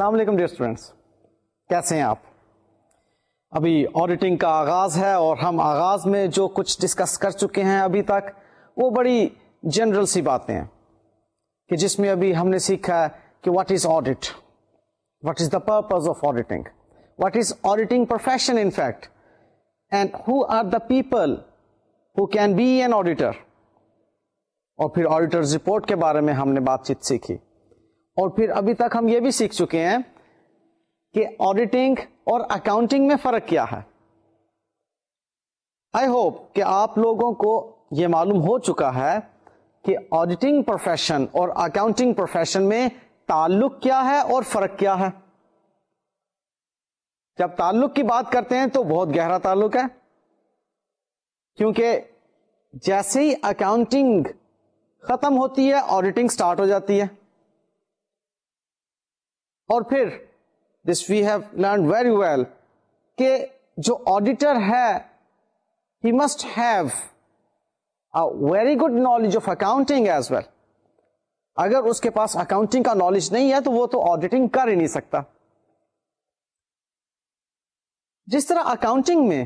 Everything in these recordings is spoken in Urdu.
السلام علیکم ڈیئر اسٹوڈینٹس کیسے ہیں آپ؟ ابھی آڈیٹنگ کا آغاز ہے اور ہم آغاز میں جو کچھ ڈسکس کر چکے ہیں ابھی تک، وہ بڑی جنرل سی باتیں ہیں کہ جس میں ابھی ہم نے سیکھا ہے کہ what is audit what is the purpose of auditing what is auditing profession in fact and who are the people who can be an auditor اور پھر آڈیٹر رپورٹ کے بارے میں ہم نے بات چیت سیکھی۔ اور پھر ابھی تک ہم یہ بھی سیکھ چکے ہیں کہ آڈیٹنگ اور اکاؤنٹنگ میں فرق کیا ہے۔ آئی ہوپ کہ آپ لوگوں کو یہ معلوم ہو چکا ہے کہ آڈیٹنگ پروفیشن اور اکاؤنٹنگ پروفیشن میں تعلق کیا ہے اور فرق کیا ہے۔ جب تعلق کی بات کرتے ہیں تو بہت گہرا تعلق ہے۔ کیونکہ جیسے ہی اکاؤنٹنگ ختم ہوتی ہے آڈیٹنگ سٹارٹ ہو جاتی ہے۔ اور پھر this we have learn very well کہ جو آڈیٹر ہے he must have very good knowledge of accounting as well اگر اس کے پاس اکاؤنٹنگ کا نالج نہیں ہے تو وہ تو آڈیٹنگ کر ہی نہیں سکتا۔ جس طرح اکاؤنٹنگ میں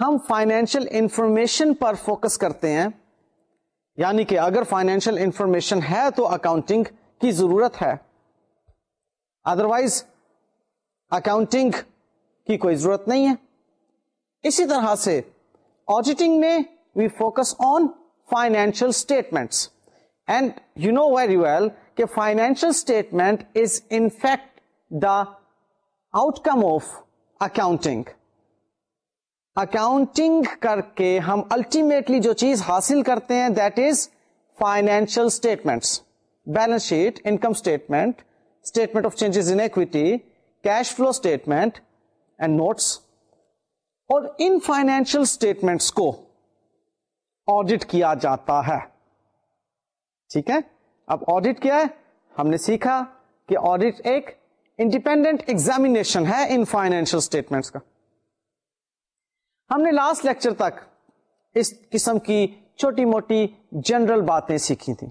ہم فائنینشیل انفارمیشن پر فوکس کرتے ہیں یعنی کہ اگر فائنینشیل انفارمیشن ہے تو اکاؤنٹنگ کی ضرورت ہے۔ ادروائز اکاؤنٹنگ کی کوئی ضرورت نہیں ہے۔ اسی طرح سے آڈیٹنگ میں we focus on financial statements and you know very well کہ financial statement is in fact the outcome of accounting accounting کر کے ہم الٹیمیٹلی جو چیز حاصل کرتے ہیں that is financial statements balance sheet income statement statement of changes in equity cash flow statement and notes اور ان فائنینشیل اسٹیٹمنٹس کو آڈٹ کیا جاتا ہے۔ ٹھیک ہے؟ اب آڈٹ کیا ہے؟ ہم نے سیکھا کہ آڈٹ ایک انڈیپینڈنٹ ایگزامینیشن ہے ان فائنینشیل اسٹیٹمنٹس کا۔ ہم نے لاسٹ لیکچر تک اس قسم کی چھوٹی موٹی جنرل باتیں سیکھی تھیں۔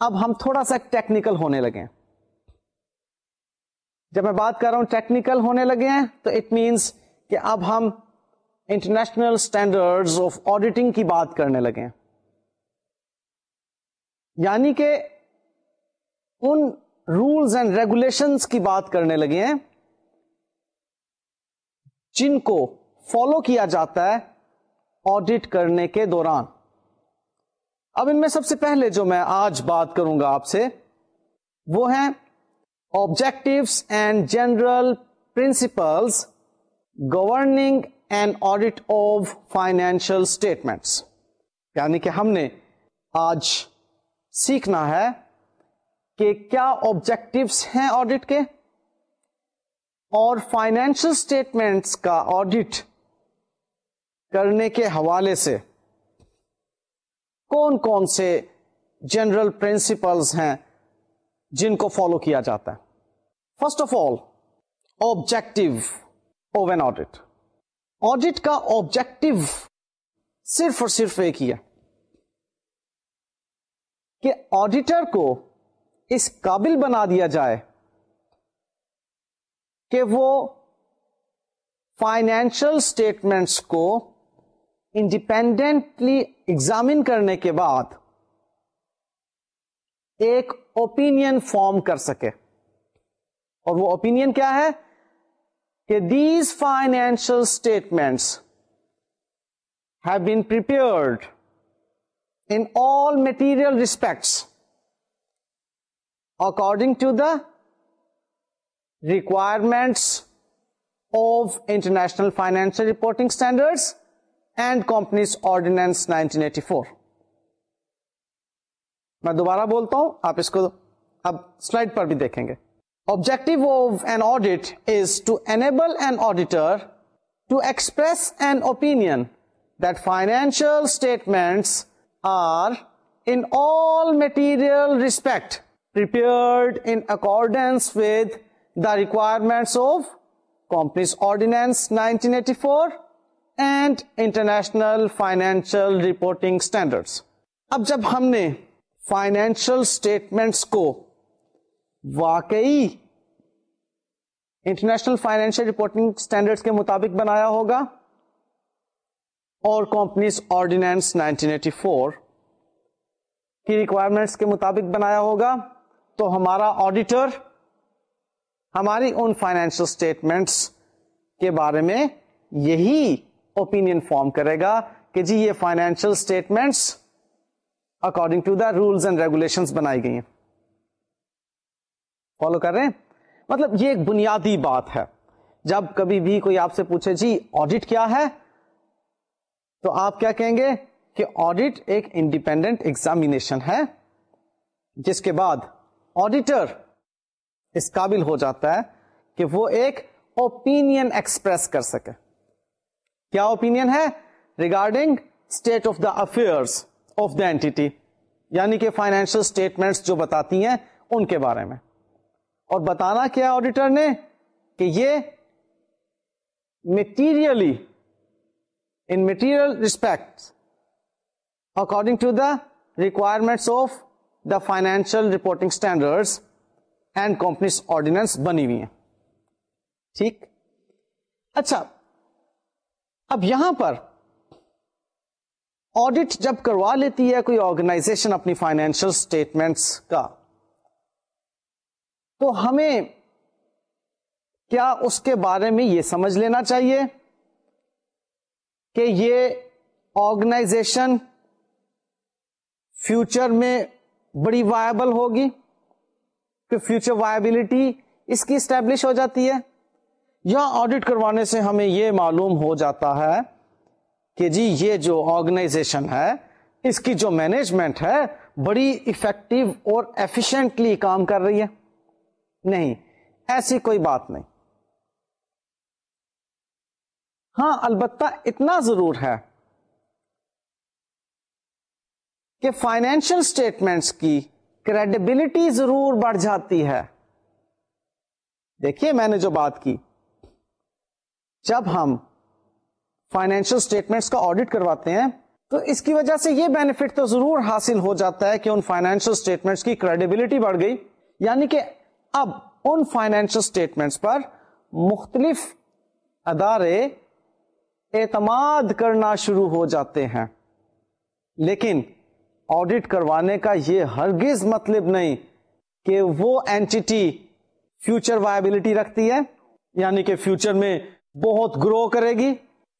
اب ہم تھوڑا سا ٹیکنیکل ہونے لگے ہیں۔ جب میں بات کر رہا ہوں ٹیکنیکل ہونے لگے ہیں، تو اٹ مینس کہ اب ہم انٹرنیشنل اسٹینڈرڈ آف آڈیٹنگ کی بات کرنے لگے ہیں۔ یعنی کہ ان رولس اینڈ ریگولیشنس کی بات کرنے لگے ہیں، جن کو فالو کیا جاتا ہے آڈٹ کرنے کے دوران۔ اب ان میں سب سے پہلے جو میں آج بات کروں گا آپ سے، وہ ہیں objectives and general principles governing an audit of financial statements. یعنی کہ ہم نے آج سیکھنا ہے کہ کیا آبجیکٹوس ہیں آڈٹ کے اور فائنینشل اسٹیٹمنٹس کا آڈٹ کرنے کے حوالے سے کون کون سے جنرل پرنسپلس ہیں جن کو فالو کیا جاتا ہے۔ First of all objective of an audit audit کا آبجیکٹو صرف اور صرف ایک ہی ہے کہ آڈیٹر کو اس قابل بنا دیا جائے کہ وہ فائنینشل اسٹیٹمنٹس کو انڈیپینڈنٹلی ایگزامن کرنے کے بعد ایک اوپین فارم کر سکے۔ اور وہ اوپین کیا ہے؟ کہ these financial statements have been prepared in all material respects according to the requirements of international financial reporting standards and companies ordinance 1984 میں دوبارہ بولتا ہوں، آپ اس کو اب سلائڈ پر بھی دیکھیں گے objective of an audit is to enable an auditor to express an opine that financial statements are in all material respect prepared in accordance with the requirements of Companies Ordinance 1984 and International Financial Reporting Standards. اب جب ہم نے فائنینشل اسٹیٹمنٹس کو واقعی انٹرنیشنل فائنینشیل رپورٹنگ اسٹینڈرڈ کے مطابق بنایا ہوگا اور کمپنیز آرڈیننس 1984 کی ریکوائرمنٹس کے مطابق بنایا ہوگا۔ تو ہمارا آڈیٹر ہماری ان فائنینشیل اسٹیٹمنٹس کے بارے میں یہی اوپین فارم کرے گا کہ جی یہ financial statements according to the rules and regulation بنائی گئی ہیں۔ فالو کر رہے ہیں؟ مطلب یہ ایک بنیادی بات ہے۔ جب کبھی بھی کوئی آپ سے پوچھے جی آڈٹ کیا ہے؟ تو آپ کیا کہیں گے کہ آڈٹ ایک انڈیپینڈنٹ ایگزامینیشن ہے، جس کے بعد آڈیٹر اس قابل ہو جاتا ہے کہ وہ ایک اوپین ایکسپریس کر سکے۔ کیا اوپین ہے؟ Regarding state of the affairs of the entity یعنی کہ فائنینشیل اسٹیٹمنٹس جو بتاتی ہیں ان کے بارے میں۔ اور بتانا کیا آڈیٹر نے کہ یہ materially in material respect according to the requirements of the financial reporting standard and companies ordinance بنی ہوئی ہیں ٹھیک اچھا اب یہاں پر آڈٹ جب کروا لیتی ہے کوئی آرگنائزیشن اپنی فائنینشیل اسٹیٹمنٹس کا، تو ہمیں کیا اس کے بارے میں یہ سمجھ لینا چاہیے کہ یہ آرگنائزیشن فیوچر میں بڑی وائبل ہوگی؟ کہ فیوچر وائبلٹی اس کی اسٹیبلش ہو جاتی ہے؟ یا آڈٹ کروانے سے ہمیں یہ معلوم ہو جاتا ہے کہ جی یہ جو آرگنائزیشن ہے، اس کی جو مینجمنٹ ہے، بڑی افیکٹو اور ایفیشنٹلی کام کر رہی ہے۔ نہیں، ایسی کوئی بات نہیں۔ ہاں البتہ اتنا ضرور ہے کہ فائنینشل اسٹیٹمنٹس کی کریڈیبلٹی ضرور بڑھ جاتی ہے۔ دیکھیے میں نے جو بات کی، جب ہم فائنینشل اسٹیٹمنٹس کا آڈٹ کرواتے ہیں، تو اس کی وجہ سے یہ بینیفٹ تو ضرور حاصل ہو جاتا ہے کہ ان فائنینشل اسٹیٹمنٹس کی کریڈیبلٹی بڑھ گئی۔ یعنی کہ اب ان فائنینشل اسٹیٹمنٹس پر مختلف ادارے اعتماد کرنا شروع ہو جاتے ہیں۔ لیکن آڈٹ کروانے کا یہ ہرگز مطلب نہیں کہ وہ اینٹی فیوچر وائبلٹی رکھتی ہے یعنی کہ فیوچر میں بہت گرو کرے گی۔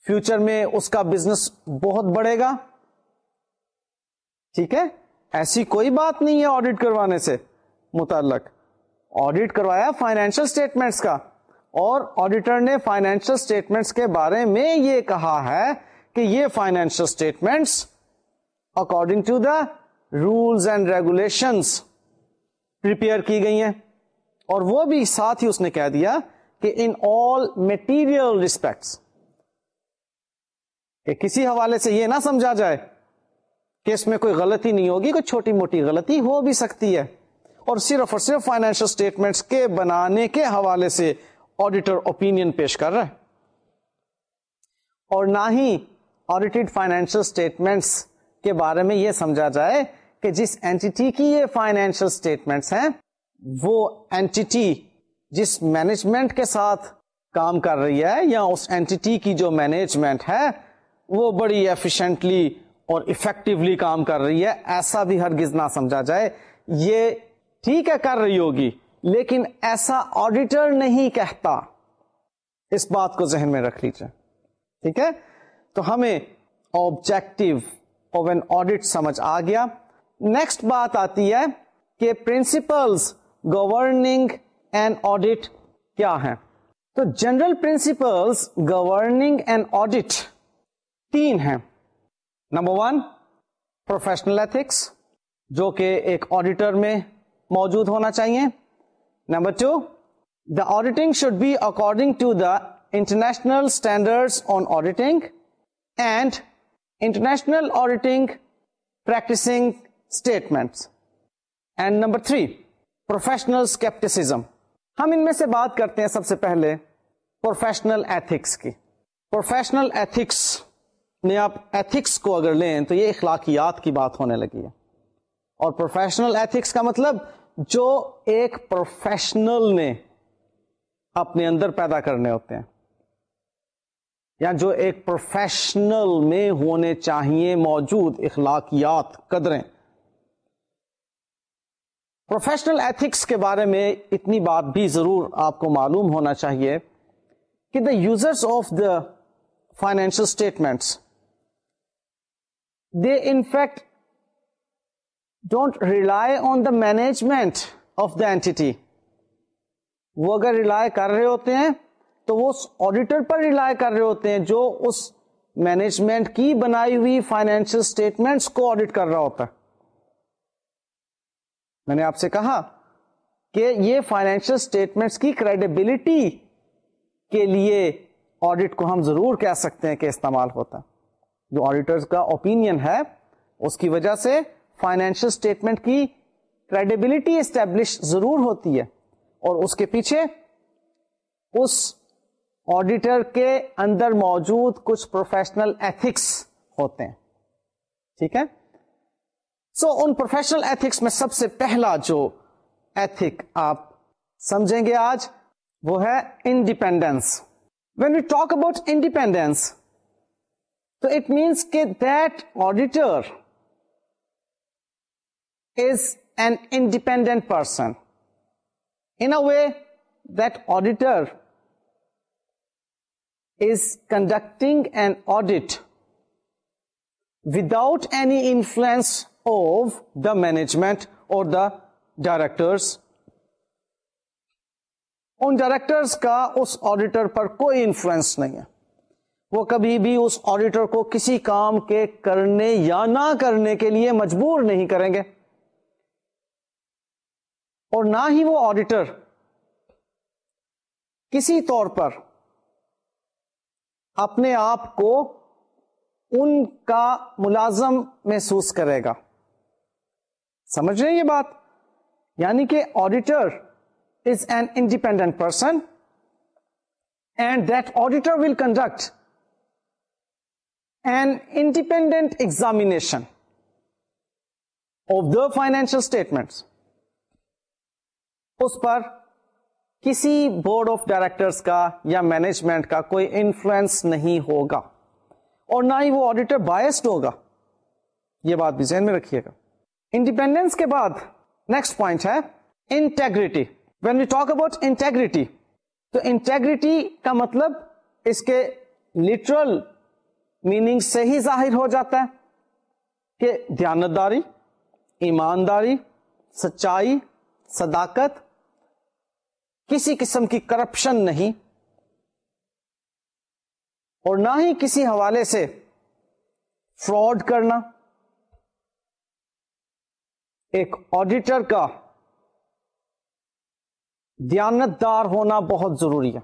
فیوچر میں اس کا بزنس بہت بڑھے گا۔ ٹھیک ہے؟ ایسی کوئی بات نہیں ہے آڈٹ کروانے سے متعلق۔ آڈٹ کروایا فائنینشل اسٹیٹمنٹس کا۔ اور آڈیٹر نے فائنینشل اسٹیٹمنٹس کے بارے میں یہ کہا ہے کہ یہ financial statements according to the rules and regulations prepare کی گئی ہیں۔ اور وہ بھی ساتھ ہی اس نے کہہ دیا کہ ان آل میٹیریل ریسپیکٹس کہ کسی حوالے سے یہ نہ سمجھا جائے کہ اس میں کوئی غلطی نہیں ہوگی، کوئی چھوٹی موٹی غلطی ہو بھی سکتی ہے۔ اور صرف اور صرف فائنینشل اسٹیٹمنٹس کے بنانے کے حوالے سے آڈیٹر اوپین پیش کر رہا ہے۔ اور نہ ہی آڈیٹڈ فائنینشل اسٹیٹمنٹس کے بارے میں یہ سمجھا جائے کہ جس اینٹی کی یہ فائنینشل اسٹیٹمنٹس ہیں، وہ اینٹی جس مینجمنٹ کے ساتھ کام کر رہی ہے یا اس اینٹی کی جو مینجمنٹ ہے وہ بڑی ایفیشنٹلی اور افیکٹولی کام کر رہی ہے، ایسا بھی ہرگز نہ سمجھا جائے۔ یہ ٹھیک ہے، کر رہی ہوگی، لیکن ایسا آڈیٹر نہیں کہتا۔ اس بات کو ذہن میں رکھ لیجیے ٹھیک ہے؟ تو ہمیں آبجیکٹو آف این آڈیٹ سمجھ آ گیا۔ نیکسٹ بات آتی ہے کہ پرنسپلس گورننگ اینڈ آڈیٹ کیا ہے تو general principles governing and audit تین ہیں۔ نمبر ون پروفیشنل ایتھکس جو کہ ایک آڈیٹر میں موجود ہونا چاہیے۔ Number two the auditing should be according to the international standard on auditing and international auditing practicing statement and number three professional scepticism ہم ان میں سے بات کرتے ہیں سب سے پہلے پروفیشنل ایتھکس کی۔ پروفیشنل ایتھکس میں آپ ایتھکس کو اگر لیں تو یہ اخلاقیات کی بات ہونے لگی ہے۔ اور پروفیشنل ایتھکس کا مطلب جو ایک پروفیشنل نے اپنے اندر پیدا کرنے ہوتے ہیں۔ یا جو ایک پروفیشنل میں ہونے چاہیے موجود اخلاقیات قدریں۔ پروفیشنل ایتھکس کے بارے میں اتنی بات بھی ضرور آپ کو معلوم ہونا چاہیے کہ the users of the financial statements they in fact don't rely on the management of the entity وہ اگر ریلائی کر رہے ہوتے ہیں، تو وہ اس آڈیٹر پر ریلائی کر رہے ہوتے ہیں جو اس مینجمنٹ کی بنائی ہوئی فائنینشیل اسٹیٹمنٹس کو آڈیٹ کر رہا ہوتا۔ ہے میں نے آپ سے کہا کہ یہ فائنینشیل اسٹیٹمنٹس کی کریڈیبلٹی کے لیے آڈیٹ کو ہم ضرور کہہ سکتے ہیں کہ استعمال ہوتا۔ ہے جو آڈیٹر کا اوپینین ہے اس کی وجہ سے فائنینشیل اسٹیٹمنٹ کی کریڈیبلٹی اسٹیبلش ضرور ہوتی ہے۔ اور اس کے پیچھے اس آڈیٹر کے اندر موجود کچھ پروفیشنل ایتھکس ہوتے ہیں۔ ٹھیک ہے؟ سو so, ان پروفیشنل ایتھکس میں سب سے پہلا جو ایتھک آپ سمجھیں گے آج وہ ہے independence when you talk about independence تو اٹ مینس کہ that auditor is an independent person in a way that auditor is conducting an audit without any influence of the management or the directors. ان ڈائریکٹرس کا اس آڈیٹر پر کوئی انفلوئنس نہیں ہے وہ کبھی بھی اس آڈیٹر کو کسی کام کے کرنے یا نہ کرنے کے لیے مجبور نہیں کریں گے۔ اور نہ ہی وہ آڈیٹر کسی طور پر اپنے آپ کو ان کا ملازم محسوس کرے گا۔ سمجھ رہے ہیں یہ بات؟ یعنی کہ auditor is an independent person and that auditor will conduct an independent examination of the financial statements اس پر کسی بورڈ آف ڈائریکٹرس کا یا مینجمنٹ کا کوئی انفلوئنس نہیں ہوگا اور نہ ہی وہ آڈیٹر بایسڈ ہوگا۔ یہ بات بھی ذہن میں رکھیے گا۔ انڈیپینڈینس کے بعد نیکسٹ پوائنٹ ہے integrity when you talk about integrity تو انٹیگریٹی کا مطلب اس کے لٹرل میننگ سے ہی ظاہر ہو جاتا ہے کہ دیانتداری ایمانداری سچائی صداقت کسی قسم کی کرپشن نہیں اور نہ ہی کسی حوالے سے فراڈ کرنا ایک آڈیٹر کا دیانتدار ہونا بہت ضروری ہے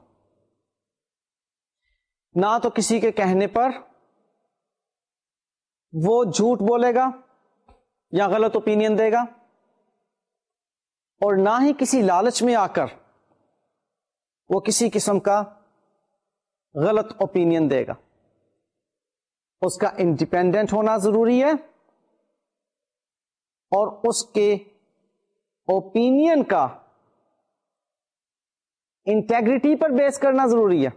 نہ تو کسی کے کہنے پر وہ جھوٹ بولے گا یا غلط اوپینین دے گا اور نہ ہی کسی لالچ میں آ کر وہ کسی قسم کا غلط اوپینین دے گا۔ اس کا انڈیپینڈنٹ ہونا ضروری ہے اور اس کے اوپینین کا انٹیگریٹی پر بیس کرنا ضروری ہے۔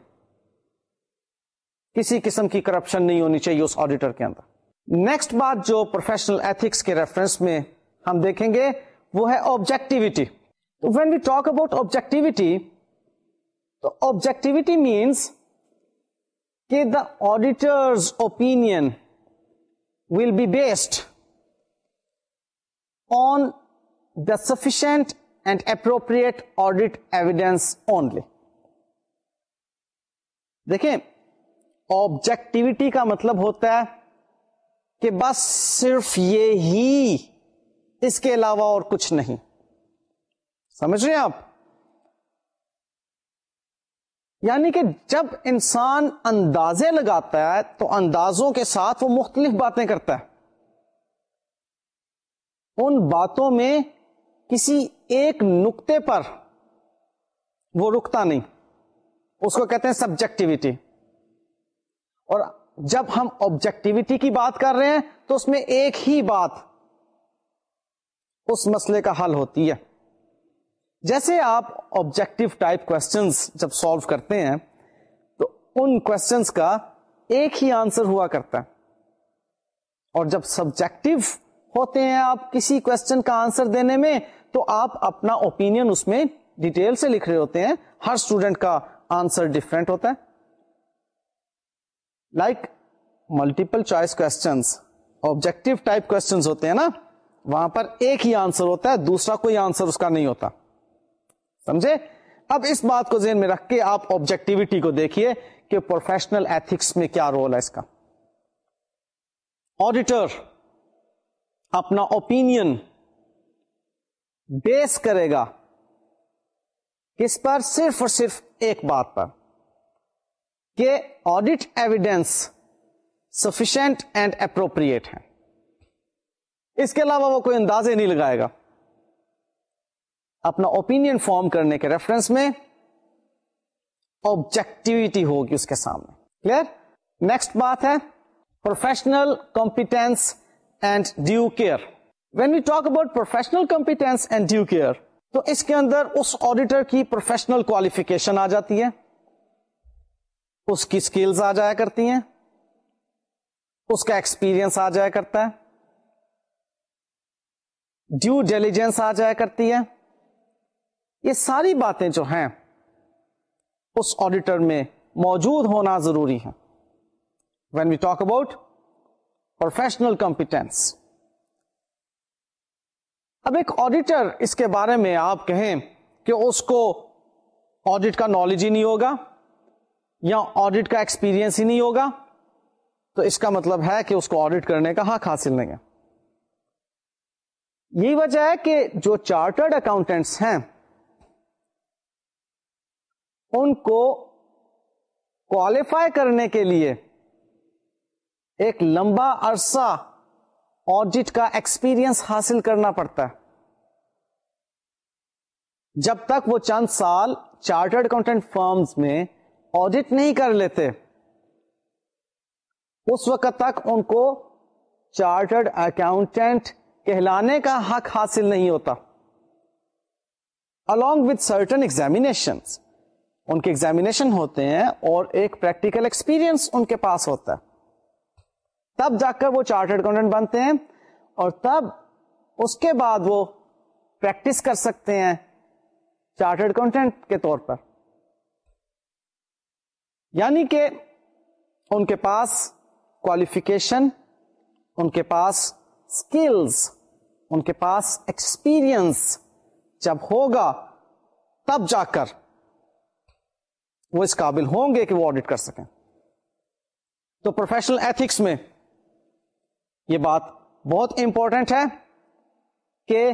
کسی قسم کی کرپشن نہیں ہونی چاہیے اس آڈیٹر کے اندر۔ نیکسٹ بات جو پروفیشنل ایتھکس کے ریفرنس میں ہم دیکھیں گے، وہ ہے آبجیکٹیوٹی تو when we talk about objectivity تو آبجیکٹیوٹی مینس کہ the auditors opine will be based on the sufficient and appropriate audit evidence only دیکھیں آبجیکٹیوٹی کا مطلب ہوتا ہے کہ بس صرف یہ ہی اس کے علاوہ اور کچھ نہیں۔ سمجھ رہے ہیں آپ؟ یعنی کہ جب انسان اندازے لگاتا ہے تو اندازوں کے ساتھ وہ مختلف باتیں کرتا ہے۔ ان باتوں میں کسی ایک نقطے پر وہ رکتا نہیں۔ اس کو کہتے ہیں سبجیکٹیوٹی۔ اور جب ہم آبجیکٹیوٹی کی بات کر رہے ہیں تو اس میں ایک ہی بات اس مسئلے کا حل ہوتی ہے۔ جیسے آپ آبجیکٹو ٹائپ کوشچنس جب سالو کرتے ہیں، تو ان کوشچنس کا ایک ہی آنسر ہوا کرتا ہے۔ اور جب سبجیکٹو ہوتے ہیں آپ کسی کوشچن کا آنسر دینے میں، تو آپ اپنا اوپین اس میں ڈیٹیل سے لکھ رہے ہوتے ہیں۔ ہر اسٹوڈنٹ کا آنسر ڈفرینٹ ہوتا ہے۔ Like multiple choice questions objective type questions ہوتے ہیں نا، وہاں پر ایک ہی آنسر ہوتا ہے، دوسرا کوئی آنسر اس کا نہیں ہوتا۔ سمجھے؟ اب اس بات کو ذہن میں رکھ کے آپ آبجیکٹیوٹی کو دیکھیے کہ پروفیشنل ایتھکس میں کیا رول ہے اس کا۔ آڈیٹر اپنا اوپین بیس کرے گا۔ کس پر صرف اور صرف ایک بات پر۔ کہ audit evidence sufficient and appropriate ہے۔ اس کے علاوہ وہ کوئی اندازے نہیں لگائے گا۔ اپنا اوپین فارم کرنے کے ریفرنس میں آبجیکٹیوٹی ہوگی اس کے سامنے۔ کلیئر نیکسٹ بات ہے professional competence and due care when you talk about professional competence and due care تو اس کے اندر اس آڈیٹر کی پروفیشنل کوالیفیکیشن آ جاتی ہے۔ اس کی اسکلز آ جایا کرتی ہیں۔ اس کا ایکسپیرئنس آ جایا کرتا ہے۔ ڈیو ڈیلیجنس آ جایا کرتی ہے۔ یہ ساری باتیں جو ہیں، اس آڈیٹر میں موجود ہونا ضروری ہے when we talk about professional competence اب ایک آڈیٹر اس کے بارے میں آپ کہیں کہ اس کو آڈیٹ کا نالج ہی نہیں ہوگا۔ یا آڈیٹ کا ایکسپیرئنس ہی نہیں ہوگا، تو اس کا مطلب ہے کہ اس کو آڈیٹ کرنے کا حق حاصل نہیں ہے۔ یہی وجہ ہے کہ جو چارٹرڈ اکاؤنٹینٹس ہیں، ان کو کوالیفائی کرنے کے لیے ایک لمبا عرصہ آڈٹ کا ایکسپیرئنس حاصل کرنا پڑتا ہے۔ جب تک وہ چند سال چارٹرڈ اکاؤنٹنٹ فرمز میں آڈٹ نہیں کر لیتے۔ اس وقت تک ان کو چارٹرڈ اکاؤنٹینٹ کہلانے کا حق حاصل نہیں ہوتا۔ Along with certain examinations ان کے ایگزامینیشن ہوتے ہیں اور ایک پریکٹیکل ایکسپیرئنس ان کے پاس ہوتا ہے۔ تب جا کر وہ چارٹرڈ اکاؤنٹنٹ بنتے ہیں اور تب اس کے بعد وہ پریکٹس کر سکتے ہیں چارٹرڈ اکاؤنٹنٹ کے طور پر۔ یعنی کہ ان کے پاس کوالیفیکیشن ان کے پاس اسکلس ان کے پاس ایکسپیرئنس جب ہوگا تب جا کر وہ اس قابل ہوں گے کہ وہ آڈٹ کر سکیں۔ تو پروفیشنل ایتھکس میں یہ بات بہت امپورٹنٹ ہے کہ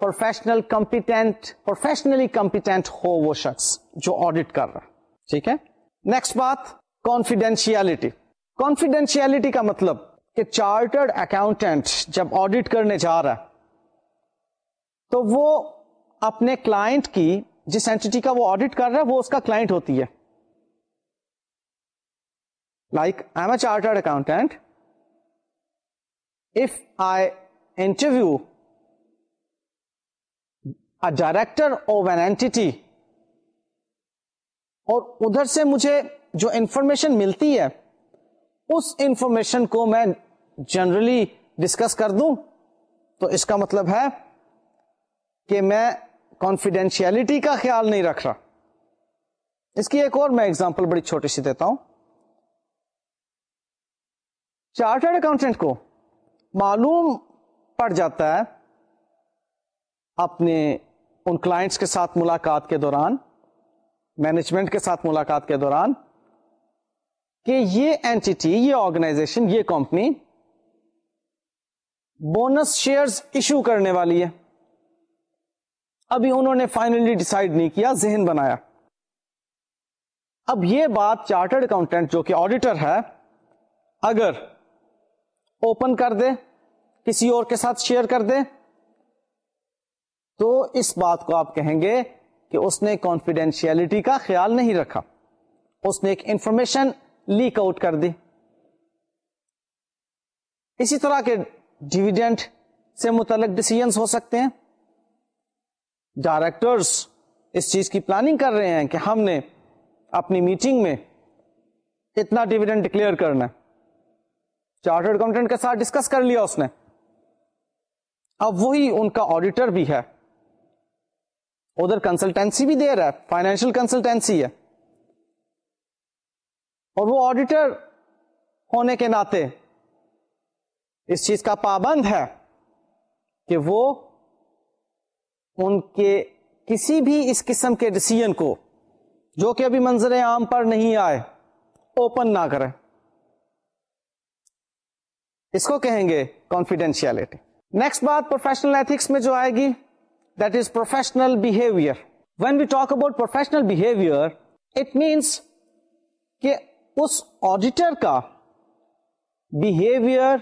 پروفیشنل کمپیٹنٹ پروفیشنلی کمپیٹنٹ ہو وہ شخص جو آڈٹ کر رہا ٹھیک ہے؟ نیکسٹ بات کانفیڈینشیلٹی کانفیڈینشیلٹی کا مطلب کہ چارٹرڈ اکاؤنٹینٹ جب آڈٹ کرنے جا رہا ہے تو وہ اپنے کلائنٹ کی جس اینٹی کا وہ آڈٹ کر رہا ہے وہ اس کا کلائنٹ ہوتی ہے like I am a chartered accountant if I interview director of an entity اور ادھر سے مجھے جو انفارمیشن ملتی ہے، اس انفارمیشن کو میں جنرلی ڈسکس کر دوں۔ تو اس کا مطلب ہے کہ میں کانفیڈینشیلٹی کا خیال نہیں رکھ رہا۔ اس کی ایک اور میں اگزامپل بڑی چھوٹی سی دیتا ہوں۔ چارٹرڈ اکاؤنٹنٹ کو معلوم پڑ جاتا ہے اپنے ان کلائنٹس کے ساتھ ملاقات کے دوران۔ مینجمنٹ کے ساتھ ملاقات کے دوران کہ یہ اینٹی یہ آرگنائزیشن یہ کمپنی بونس شیئرز ایشو کرنے والی ہے۔ ابھی انہوں نے فائنلی ڈسائڈ نہیں کیا، ذہن بنایا۔ اب یہ بات چارٹرڈ اکاؤنٹینٹ جو کہ آڈیٹر ہے، اگر اوپن کر دے، کسی اور کے ساتھ شیئر کر دے، تو اس بات کو آپ کہیں گے کہ اس نے کانفیڈینشیلٹی کا خیال نہیں رکھا۔ اس نے ایک انفارمیشن لیک آؤٹ کر دی۔ اسی طرح کے ڈیویڈینٹ سے متعلق ڈسیزنس ہو سکتے ہیں۔ ڈائریکٹرس اس چیز کی پلاننگ کر رہے ہیں کہ ہم نے اپنی میٹنگ میں اتنا ڈویڈنڈ ڈکلیئر کرنا چارٹرڈ اکاؤنٹنٹ کے ساتھ ڈسکس کر لیا اس نے۔ اب وہی ان کا آڈیٹر بھی ہے۔ ادھر کنسلٹینسی بھی دے رہا ہے فائنینشیل کنسلٹینسی ہے۔ اور وہ آڈیٹر ہونے کے ناطے اس چیز کا پابند ہے کہ وہ ان کے کسی بھی اس قسم کے ڈسیزن کو، جو کہ ابھی منظر عام پر نہیں آئے اوپن نہ کرے۔ اس کو کہیں گے کانفیڈینشیلٹی نیکسٹ بات پروفیشنل ایتھکس میں جو آئے گی that is professional behaviour when we talk about professional behaviour it means کہ اس آڈیٹر کا behaviour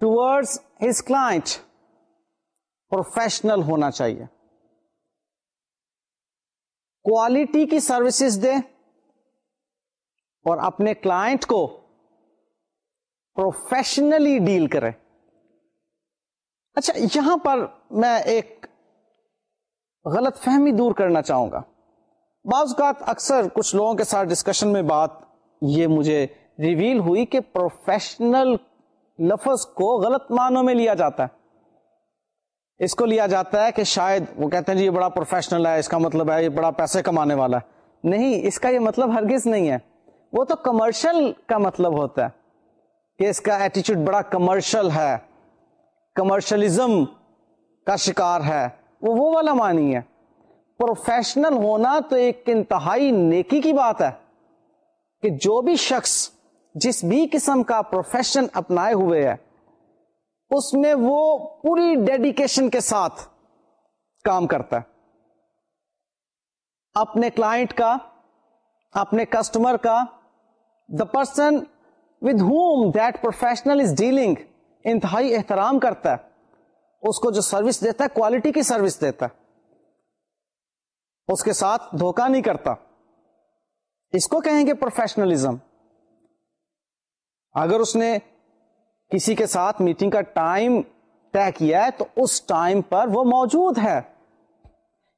towards his client professional ہونا چاہیے۔ کوالٹی کی سروسز دے اور اپنے کلائنٹ کو پروفیشنلی ڈیل کرے اچھا یہاں پر میں ایک غلط فہمی دور کرنا چاہوں گا۔ بعض اوقات اکثر کچھ لوگوں کے ساتھ ڈسکشن میں بات یہ مجھے ریویل ہوئی کہ پروفیشنل لفظ کو غلط معنوں میں لیا جاتا ہے۔ اس کو لیا جاتا ہے کہ شاید وہ کہتے ہیں جی یہ بڑا پروفیشنل ہے، اس کا مطلب ہے یہ بڑا پیسے کمانے والا ہے۔ نہیں، اس کا یہ مطلب ہرگز نہیں ہے۔ وہ تو کمرشل کا مطلب ہوتا ہے کہ اس کا ایٹیچیوڈ بڑا کمرشل ہے۔ کمرشلزم کا شکار ہے۔ وہ وہ والا معنی ہے۔ پروفیشنل ہونا تو ایک انتہائی نیکی کی بات ہے کہ جو بھی شخص جس بھی قسم کا پروفیشن اپنائے ہوئے ہے، اس میں وہ پوری ڈیڈیکیشن کے ساتھ کام کرتا ہے۔ اپنے کلائنٹ کا، اپنے کسٹمر کا the person with whom that professional is dealing انتہائی احترام کرتا ہے۔ اس کو جو سروس دیتا ہے کوالٹی کی سروس دیتا ہے۔ اس کے ساتھ دھوکہ نہیں کرتا۔ اس کو کہیں گے پروفیشنلزم اگر اس نے کسی کے ساتھ میٹنگ کا ٹائم طے کیا ہے، تو اس ٹائم پر وہ موجود ہے۔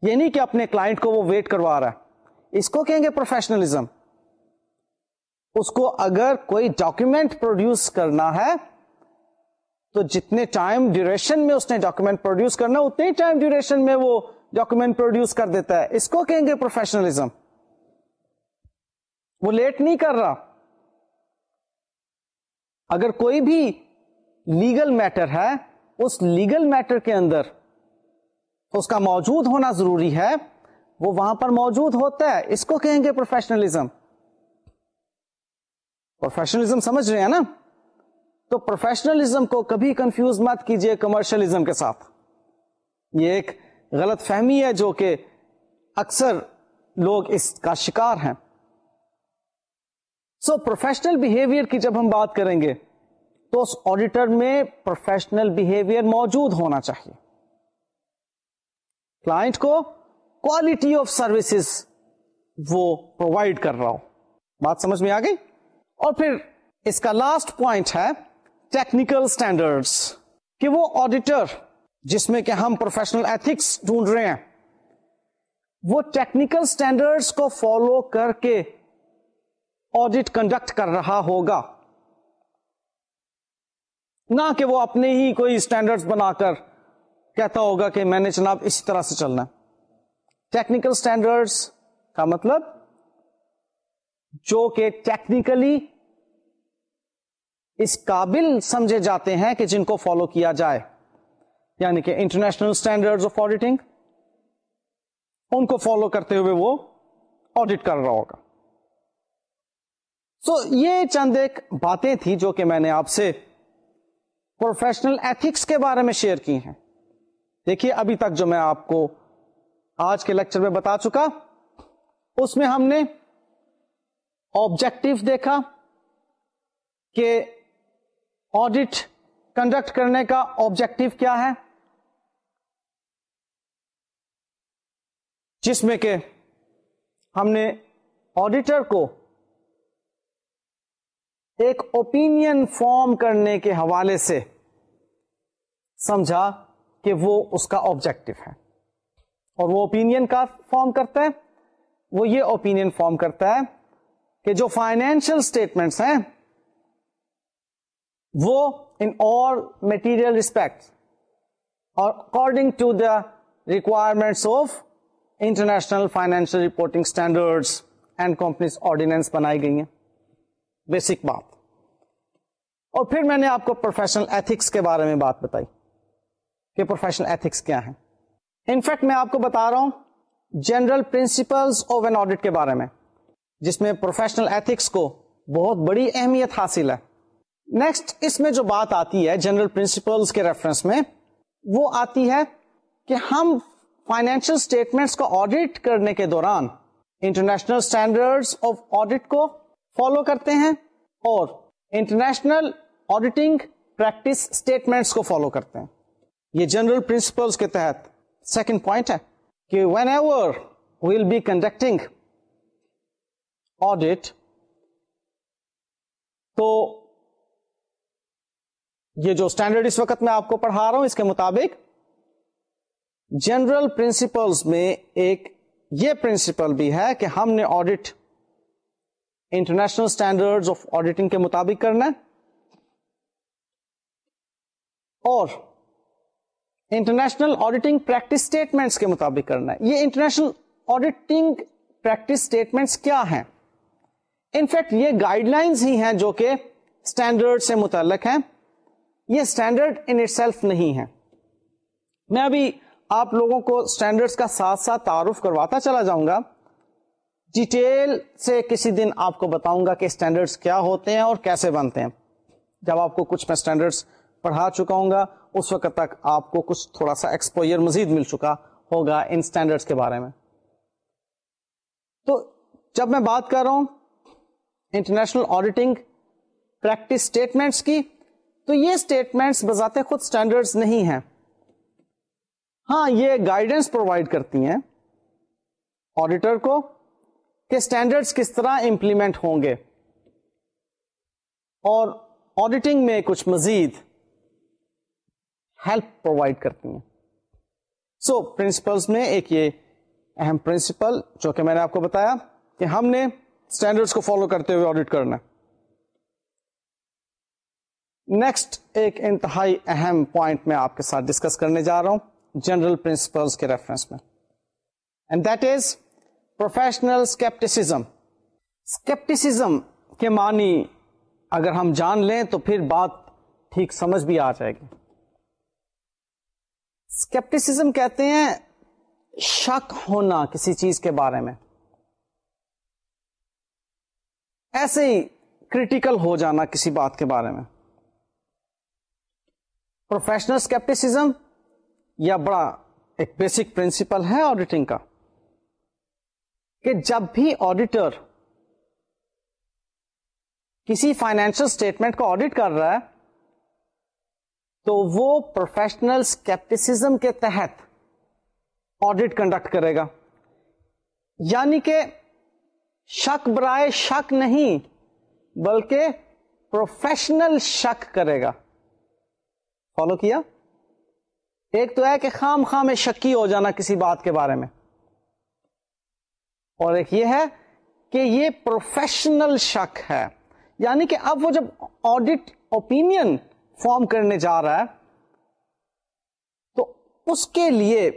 یہ نہیں کہ اپنے کلائنٹ کو وہ ویٹ کروا رہا ہے۔ اس کو کہیں گے پروفیشنلزم اس کو اگر کوئی ڈاکومینٹ پروڈیوس کرنا ہے تو جتنے ٹائم ڈیوریشن میں اس نے ڈاکومینٹ پروڈیوس کرنا اتنے ٹائم ڈیوریشن میں وہ ڈاکومینٹ پروڈیوس کر دیتا ہے۔ اس کو کہیں گے پروفیشنلزم وہ لیٹ نہیں کر رہا۔ اگر کوئی بھی لیگل میٹر ہے، اس لیگل میٹر کے اندر اس کا موجود ہونا ضروری ہے۔ وہ وہاں پر موجود ہوتا ہے۔ اس کو کہیں گے پروفیشنلزم پروفیشنلزم سمجھ رہے ہیں نا؟ تو پروفیشنلزم کو کبھی کنفیوز مت کیجیے کمرشلزم کے ساتھ۔ یہ ایک غلط فہمی ہے جو کہ اکثر لوگ اس کا شکار ہیں۔ سو پروفیشنل بہیویئر کی جب ہم بات کریں گے، تو اس آڈیٹر میں پروفیشنل بہیویئر موجود ہونا چاہیے۔ کلائنٹ کو کوالٹی آف سروسز وہ پرووائڈ کر رہا ہو۔ بات سمجھ میں آ گئی؟ اور پھر اس کا لاسٹ پوائنٹ ہے ٹیکنیکل اسٹینڈرڈس کہ وہ آڈیٹر جس میں کہ ہم پروفیشنل ایتھکس ڈھونڈ رہے ہیں، وہ ٹیکنیکل اسٹینڈرڈس کو فالو کر کے آڈٹ کنڈکٹ کر رہا ہوگا۔ نہ کہ وہ اپنے ہی کوئی اسٹینڈرڈ بنا کر کہتا ہوگا کہ میں نے جناب اسی طرح سے چلنا ٹیکنیکل اسٹینڈرڈس کا مطلب جو کہ ٹیکنیکلی اس قابل سمجھے جاتے ہیں کہ جن کو فالو کیا جائے یعنی کہ انٹرنیشنل اسٹینڈرڈ آف آڈیٹنگ ان کو فالو کرتے ہوئے وہ آڈٹ کر رہا ہوگا۔ سو so, یہ چند ایک باتیں تھیں جو کہ میں نے آپ سے پروفیشنل ایتھکس کے بارے میں شیئر کی ہیں۔ دیکھیے ابھی تک جو میں آپ کو آج کے لیکچر میں بتا چکا اس میں ہم نے آبجیکٹو دیکھا کہ آڈٹ کنڈکٹ کرنے کا آبجیکٹو کیا ہے؟ جس میں کہ ہم نے آڈیٹر کو ایک اوپینین فارم کرنے کے حوالے سے سمجھا کہ وہ اس کا آبجیکٹو ہے۔ اور وہ اوپین کا فارم کرتا ہے۔ وہ یہ اوپین فارم کرتا ہے کہ جو فائنینشیل اسٹیٹمنٹس ہیں وہ ان آل میٹیریل ریسپیکٹ اور according to the requirements of international financial reporting standard and companies ordinance بنائی گئی ہیں. بیسک بات. اور پھر میں نے آپ کو پروفیشنل ایتھکس کے بارے میں بات بتائی کہ پروفیشنل ایتھکس کیا ہے انفیکٹ میں آپ کو بتا رہا ہوں general principles of an audit کے بارے میں، جس میں پروفیشنل ایتھکس کو بہت بڑی اہمیت حاصل ہے. نیکسٹ اس میں جو بات آتی ہے جنرل پرنسپلس کے ریفرنس میں، وہ آتی ہے کہ ہم فائنینشیل اسٹیٹمنٹس کو آڈیٹ کرنے کے دوران انٹرنیشنل اسٹینڈرڈ آف آڈیٹ کو فالو کرتے ہیں اور انٹرنیشنل آڈیٹنگ پریکٹس اسٹیٹمنٹس کو فالو کرتے ہیں. یہ جنرل پرنسپلس کے تحت سیکنڈ پوائنٹ ہے کہ whenever will be conducting audit تو یہ جو اسٹینڈرڈ اس وقت میں آپ کو پڑھا رہا ہوں، اس کے مطابق جنرل پرنسپلس میں ایک یہ پرنسپل بھی ہے کہ ہم نے audit international standard of auditing کے مطابق کرنا ہے۔ اور انٹرنیشنل آڈیٹنگ پریکٹس اسٹیٹمنٹس کے مطابق کرنا ہے۔ یہ انٹرنیشنل آڈیٹنگ پریکٹس اسٹیٹمنٹس کیا ہیں؟ انفیکٹ یہ گائڈ لائنس ہی ہیں جو کہ اسٹینڈرڈ سے متعلق ہیں۔ یہ اسٹینڈرڈ ان اٹ سیلف نہیں ہے۔ میں ابھی آپ لوگوں کو اسٹینڈرڈ کا ساتھ ساتھ تعارف کرواتا چلا جاؤں گا۔ ڈیٹیل سے کسی دن آپ کو بتاؤں گا کہ اسٹینڈرڈس کیا ہوتے ہیں اور کیسے بنتے ہیں۔ جب آپ کو کچھ میں اسٹینڈرڈس پڑھا چکا ہوں گا، اس وقت تک آپ کو کچھ تھوڑا سا ایکسپوئر مزید مل چکا ہوگا ان اسٹینڈرڈس کے بارے میں۔ تو جب میں بات کر رہا ہوں انٹرنیشنل آڈیٹنگ پریکٹس اسٹیٹمنٹس کی تو یہ اسٹیٹمنٹس بذات خود اسٹینڈرڈس نہیں ہیں۔ ہاں یہ گائیڈنس پرووائڈ کرتی ہیں آڈیٹر کو کہ اسٹینڈرڈس کس طرح امپلیمنٹ ہوں گے۔ اور آڈیٹنگ میں کچھ مزید ہیلپ پرووائڈ کرتی ہیں۔ سو so, پرنسپلس میں ایک یہ اہم پرنسپل جو کہ میں نے آپ کو بتایا کہ ہم نے اسٹینڈرڈس کو فالو کرتے ہوئے آڈیٹ کرنا۔ نیکسٹ ایک انتہائی اہم پوائنٹ میں آپ کے ساتھ ڈسکس کرنے جا رہا ہوں جنرل پرنسپلس کے ریفرنس میں۔ And that is professional scepticism scepticism کے معنی اگر ہم جان لیں تو پھر بات ٹھیک سمجھ بھی آ جائے گی۔ اسکیپٹیسم کہتے ہیں شک ہونا کسی چیز کے بارے میں۔ ایسے ہی کریٹیکل ہو جانا کسی بات کے بارے میں۔ پروفیشنل اسکیپٹیسم یا بڑا ایک بیسک پرنسپل ہے آڈیٹنگ کا کہ جب بھی آڈیٹر کسی فائنینشل اسٹیٹمنٹ کو آڈیٹ کر رہا ہے، تو وہ پروفیشنل اسکیپٹیسم کے تحت آڈیٹ کنڈکٹ کرے گا۔ یعنی کہ شک برائے شک نہیں، بلکہ پروفیشنل شک کرے گا۔ فالو کیا؟ ایک تو ہے کہ خام خام شکی ہو جانا کسی بات کے بارے میں۔ اور ایک یہ ہے کہ یہ پروفیشنل شک ہے۔ یعنی کہ اب وہ جب آڈیٹ اوپین فارم کرنے جا رہا ہے، تو اس کے لیے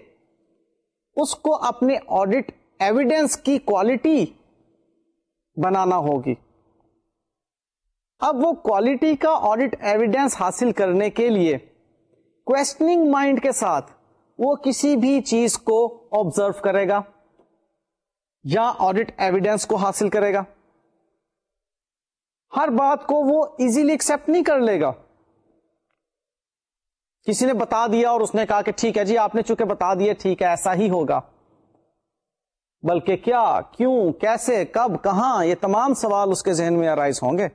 اس کو اپنے آڈیٹ ایویڈینس کی کوالٹی بنانا ہوگی۔ اب وہ کوالٹی کا آڈیٹ ایویڈینس حاصل کرنے کے لیے کوشچنگ مائنڈ کے ساتھ وہ کسی بھی چیز کو آبزرو کرے گا یا آڈیٹ ایویڈینس کو حاصل کرے گا۔ ہر بات کو وہ ایزیلی ایکسپٹ نہیں کر لے گا۔ کسی نے بتا دیا اور اس نے کہا کہ ٹھیک ہے جی آپ نے چونکہ بتا دیا، ٹھیک ہے، ایسا ہی ہوگا۔ بلکہ کیا، کیوں، کیسے، کب، کہاں، یہ تمام سوال اس کے ذہن میں ارائز ہوں گے۔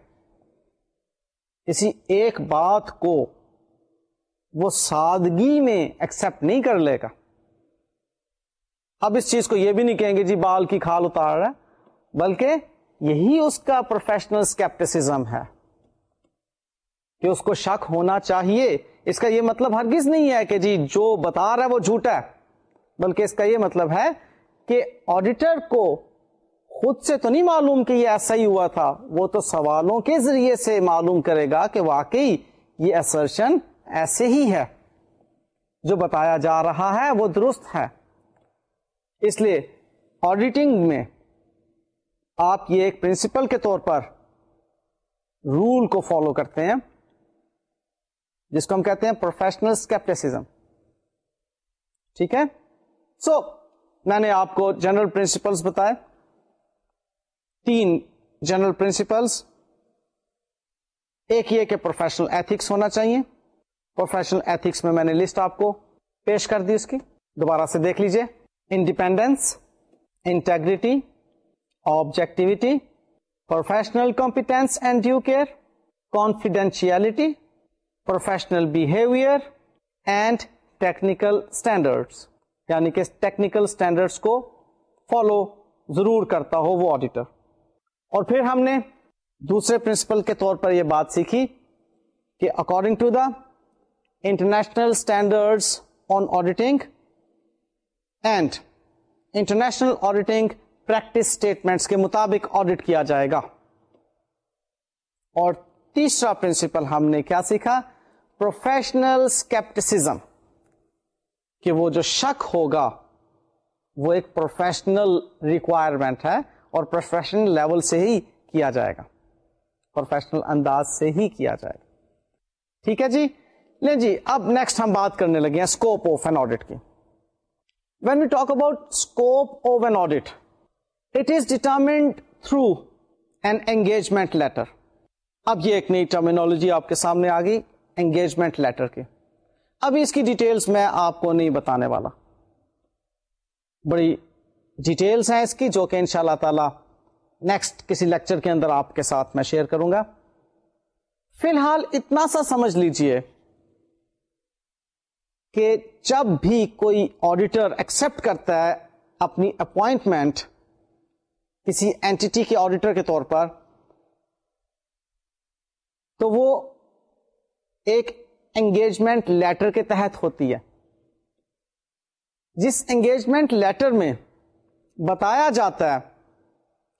کسی ایک بات کو وہ سادگی میں ایکسپٹ نہیں کر لے گا۔ اب اس چیز کو یہ بھی نہیں کہیں گے جی بال کی کھال اتار رہا ہے، بلکہ یہی اس کا پروفیشنل اسکیپٹسم ہے کہ اس کو شک ہونا چاہیے۔ اس کا یہ مطلب ہرگز نہیں ہے کہ جی جو بتا رہا ہے وہ جھوٹا ہے، بلکہ اس کا یہ مطلب ہے کہ آڈیٹر کو خود سے تو نہیں معلوم کہ یہ ایسا ہی ہوا تھا، وہ تو سوالوں کے ذریعے سے معلوم کرے گا کہ واقعی یہ اسرشن ایسے ہی ہے۔ جو بتایا جا رہا ہے وہ درست ہے۔ اس لیے آڈیٹنگ میں آپ یہ ایک پرنسپل کے طور پر رول کو فالو کرتے ہیں جس کو ہم کہتے ہیں پروفیشنل اسکیپٹسم ٹھیک ہے؟ سو so, میں نے آپ کو جنرل پرنسپلس بتائے۔ تین جنرل پرنسپلس ایک یہ کہ پروفیشنل ایتھکس ہونا چاہیے۔ پروفیشنل ایتھکس میں میں نے لسٹ آپ کو پیش کر دی اس کی۔ دوبارہ سے دیکھ لیجیے۔ Independence integrity objectivity professional competence and due care confidentiality professional behaviour and technical standards یعنی کہ ٹیکنیکل اسٹینڈرڈس کو فالو ضرور کرتا ہو وہ آڈیٹر اور پھر ہم نے دوسرے پرنسپل کے طور پر یہ بات سیکھی کہ according to the international standard on auditing and international auditing practice statements کے مطابق آڈٹ کیا جائے گا۔ اور تیسرا پرنسپل ہم نے کیا سیکھا؟ پروفیشنل اسکیپٹسم کہ وہ جو شک ہوگا وہ ایک پروفیشنل ریکوائرمنٹ ہے اور پروفیشنل لیول سے ہی کیا جائے گا۔ پروفیشنل انداز سے ہی کیا جائے گا۔ ٹھیک ہے جی؟ لے جی اب نیکسٹ ہم بات کرنے لگے ہیں اسکوپ آف این آڈیٹ کی۔ When we talk about scope of an audit it is determined through an engagement letter اب یہ ایک نئی ٹرمینالوجی آپ کے سامنے آ گئی انگیجمنٹ لیٹر کی۔ ابھی اس کی ڈیٹیلز میں آپ کو نہیں بتانے والا۔ بڑی ڈیٹیلز ہیں اس کی جو کہ ان شاء اللہ تعالی نیکسٹ کسی لیکچر کے اندر آپ کے ساتھ میں شیئر کروں گا۔ فی الحال اتنا سا سمجھ لیجیے کہ جب بھی کوئی آڈیٹر ایکسپٹ کرتا ہے اپنی اپوائنٹمنٹ کسی اینٹی کے آڈیٹر کے طور پر، تو وہ ایک انگیجمنٹ لیٹر کے تحت ہوتی ہے۔ جس انگیجمنٹ لیٹر میں بتایا جاتا ہے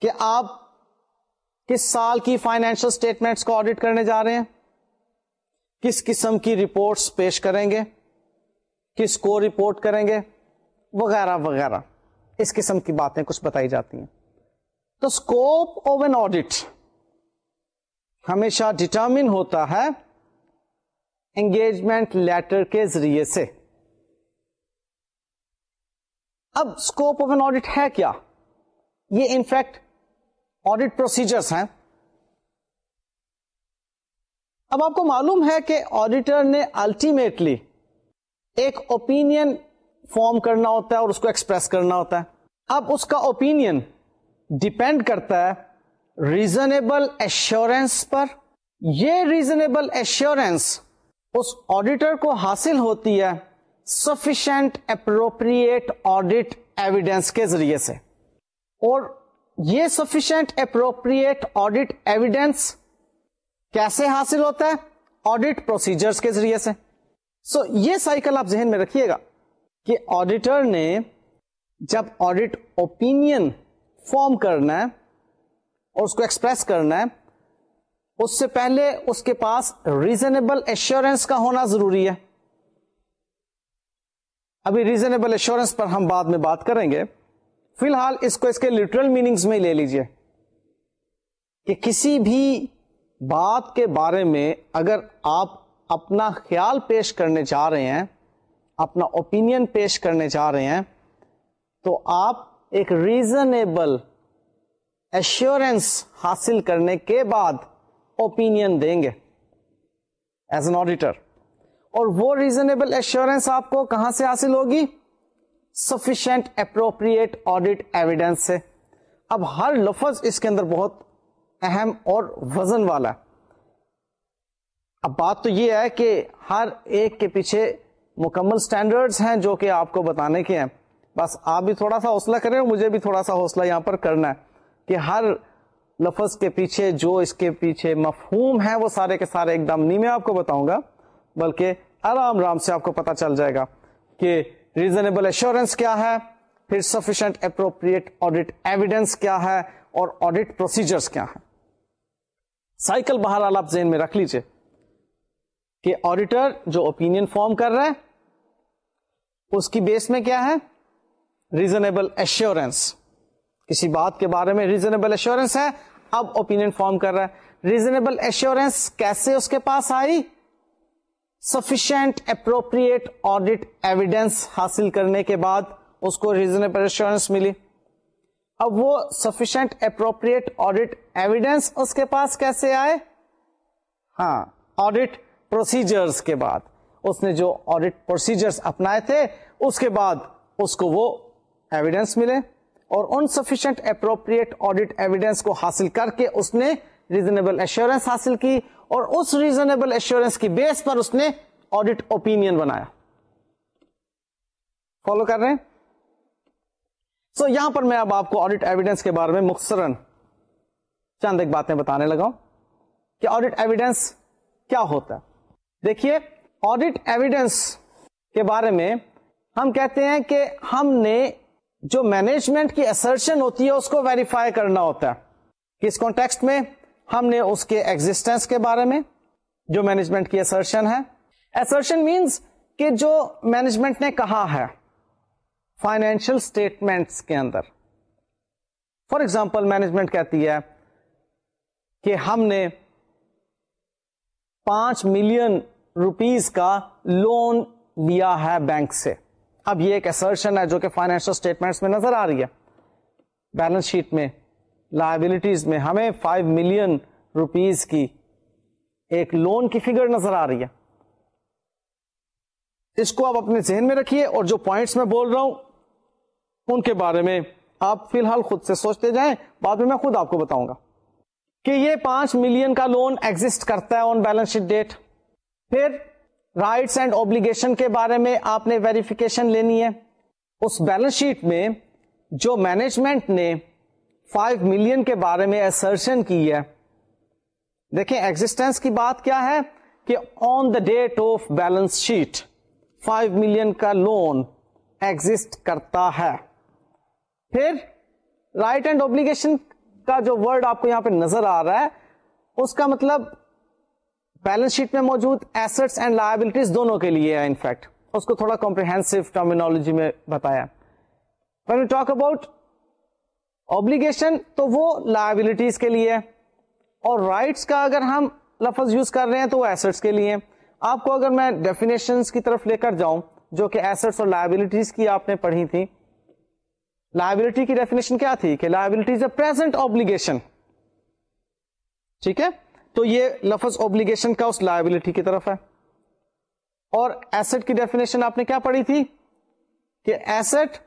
کہ آپ کس سال کی فائنینشل اسٹیٹمنٹس کو آڈٹ کرنے جا رہے ہیں، کس قسم کی رپورٹس پیش کریں گے۔ کس کو رپورٹ کریں گے؟ وغیرہ وغیرہ۔ اس قسم کی باتیں کچھ بتائی جاتی ہیں۔ تو اسکوپ آف این آڈٹ ہمیشہ ڈٹرمن ہوتا ہے انگیجمنٹ لیٹر کے ذریعے سے۔ اب اسکوپ آف این آڈیٹ ہے کیا؟ یہ انفیکٹ آڈیٹ پروسیجرس ہیں۔ اب آپ کو معلوم ہے کہ آڈیٹر نے الٹیمیٹلی ایک اوپین فارم کرنا ہوتا ہے اور اس کو ایکسپریس کرنا ہوتا ہے۔ اب اس کا اوپین ڈپینڈ کرتا ہے ریزنیبل ایشورینس پر۔ یہ ریزنیبل ایشورینس اس آڈیٹر کو حاصل ہوتی ہے سفیشینٹ اپروپریٹ آڈیٹ ایویڈینس کے ذریعے سے۔ اور یہ سفیشینٹ اپروپریٹ آڈیٹ ایویڈینس کیسے حاصل ہوتا ہے؟ آڈیٹ پروسیجرز کے ذریعے سے۔ سو so, یہ سائیکل آپ ذہن میں رکھیے گا کہ آڈیٹر نے جب آڈیٹ اوپین فارم کرنا ہے اور اس کو ایکسپریس کرنا ہے اس سے پہلے اس کے پاس ریزنیبل ایشورینس کا ہونا ضروری ہے۔ ابھی ریزنیبل ایشورینس پر ہم بعد میں بات کریں گے۔ فی الحال اس کو اس کے لٹرل میننگز میں لے لیجیے۔ کہ کسی بھی بات کے بارے میں اگر آپ اپنا خیال پیش کرنے جا رہے ہیں، اپنا اوپینین پیش کرنے جا رہے ہیں، تو آپ ایک ریزنیبل ایشورینس حاصل کرنے کے بعد اوپینین دیں گے ایز این آڈیٹر اور وہ ریزنیبل ایشورینس آپ کو کہاں سے حاصل ہوگی؟ سفیشینٹ اپروپریٹ آڈیٹ ایویڈینس سے۔ اب ہر لفظ اس کے اندر بہت اہم اور وزن والا ہے۔ اب بات تو یہ ہے کہ ہر ایک کے پیچھے مکمل سٹینڈرڈز ہیں جو کہ آپ کو بتانے کے ہیں۔ بس آپ بھی تھوڑا سا حوصلہ کریں اور مجھے بھی تھوڑا سا حوصلہ یہاں پر کرنا ہے کہ ہر لفظ کے پیچھے جو اس کے پیچھے مفہوم ہے وہ سارے کے سارے ایک دم نہیں میں آپ کو بتاؤں گا، بلکہ آرام رام سے آپ کو پتا چل جائے گا کہ ریزنیبل ایشورینس کیا ہے، پھر سفیشنٹ اپروپریٹ آڈیٹ ایویڈینس کیا ہے اور آڈیٹ پروسیجرس کیا ہے سائیکل بہرحال آپ ذہن میں رکھ لیجیے کہ آڈیٹر جو اوپین فارم کر رہا ہے، اس کی بیس میں کیا ہے؟ ریزنیبل ایشورینس کسی بات کے بارے میں ریزنیبل ایشورینس ہے، اب اوپین فارم کر رہا ہے۔ ریزنیبل ایشورینس کیسے اس کے پاس آئی؟ سفیشینٹ اپروپریٹ آڈیٹ ایویڈینس حاصل کرنے کے بعد اس کو ریزنیبل ایشورینس ملی۔ اب وہ سفیشینٹ اپروپریٹ آڈیٹ ایویڈینس اس کے پاس کیسے آئے؟ ہاں آڈیٹ پروسیجرز کے بعد۔ اس نے جو آڈیٹ پروسیجرز اپنائے تھے اس کے بعد اس کو وہ ایویڈینس ملے اور ان سفیشینٹ اپروپریٹ آڈیٹ ایویڈینس کو حاصل کر کے اس نے ریزنیبل ایشورینس حاصل کی اور اس ریزنیبل ایشورینس کی بیس پر اس نے آڈیٹ اوپین بنایا۔ فالو کر رہے ہیں؟ سو so, یہاں پر میں اب آپ کو آڈیٹ ایویڈینس کے بارے میں مختصراً چند ایک باتیں بتانے لگا کہ آڈیٹ ایویڈینس کیا ہوتا ہے۔ دیکھیے آڈیٹ ایویڈینس کے بارے میں ہم کہتے ہیں کہ ہم نے جو مینجمنٹ کی اسرشن ہوتی ہے، اس کو ویریفائی کرنا ہوتا ہے۔ کس کانٹیکسٹ میں؟ ہم نے اس کے ایگزٹینس کے بارے میں، جو مینجمنٹ کی اسرشن ہے۔ اسرشن مینس کہ جو مینجمنٹ نے کہا ہے فائنینشیل اسٹیٹمنٹس کے اندر۔ فار ایگزامپل مینجمنٹ کہتی ہے کہ ہم نے پانچ ملین روپیز کا لون لیا ہے بینک سے۔ اب یہ ایک ایسرشن ہے جو کہ فائنینشل اسٹیٹمنٹس میں نظر آ رہی ہے۔ بیلنس شیٹ میں لائبلٹیز میں ہمیں فائیو ملین روپیز کی ایک لون کی فگر نظر آ رہی ہے۔ اس کو آپ اپنے ذہن میں رکھیے اور جو پوائنٹس میں بول رہا ہوں، ان کے بارے میں آپ فی الحال خود سے سوچتے جائیں، بعد میں میں خود آپ کو بتاؤں گا۔ کہ یہ پانچ ملین کا لون ایگزٹ کرتا ہے آن بیلنس شیٹ ڈیٹ پھر رائٹس اینڈ اوبلیگیشن کے بارے میں آپ نے ویریفیکیشن لینی ہے. اس بیلنس شیٹ میں جو مینجمنٹ نے فائیو ملین کے بارے میں ایسرشن کی ہے. دیکھیں ایگزٹینس کی بات کیا ہے کہ on the date of balance sheet five million کا لون ایگزٹ کرتا ہے. پھر رائٹ اینڈ اوبلیگیشن کا جو ورڈ آپ کو یہاں پہ نظر آ رہا ہے، اس کا مطلب بیلنس شیٹ میں موجود ایسٹس اینڈ لائبلٹیز دونوں کے لیے ہے انفیکٹ اس کو تھوڑا کمپریہنسو ٹرمینالوجی میں بتایا۔ When you talk about obligation تو وہ لائبلٹیز کے لیے اور رائٹس کا اگر ہم لفظ یوز کر رہے ہیں، تو وہ ایسٹس کے لیے آپ کو اگر میں ڈیفینیشن کی طرف لے کر جاؤں، جو کہ ایسٹس اور لائبلٹیز کی آپ نے پڑھی تھی لائبلٹی کی ڈیفینیشن کیا تھی کہ لائبلٹیز اے پرزینٹ اوبلیگیشن ٹھیک ہے؟ تو یہ لفظ اوبلیگیشن کا اس لائبلٹی کی طرف ہے۔ اور ایسٹ کی ڈیفینیشن آپ نے کیا پڑھی تھی؟ کہ asset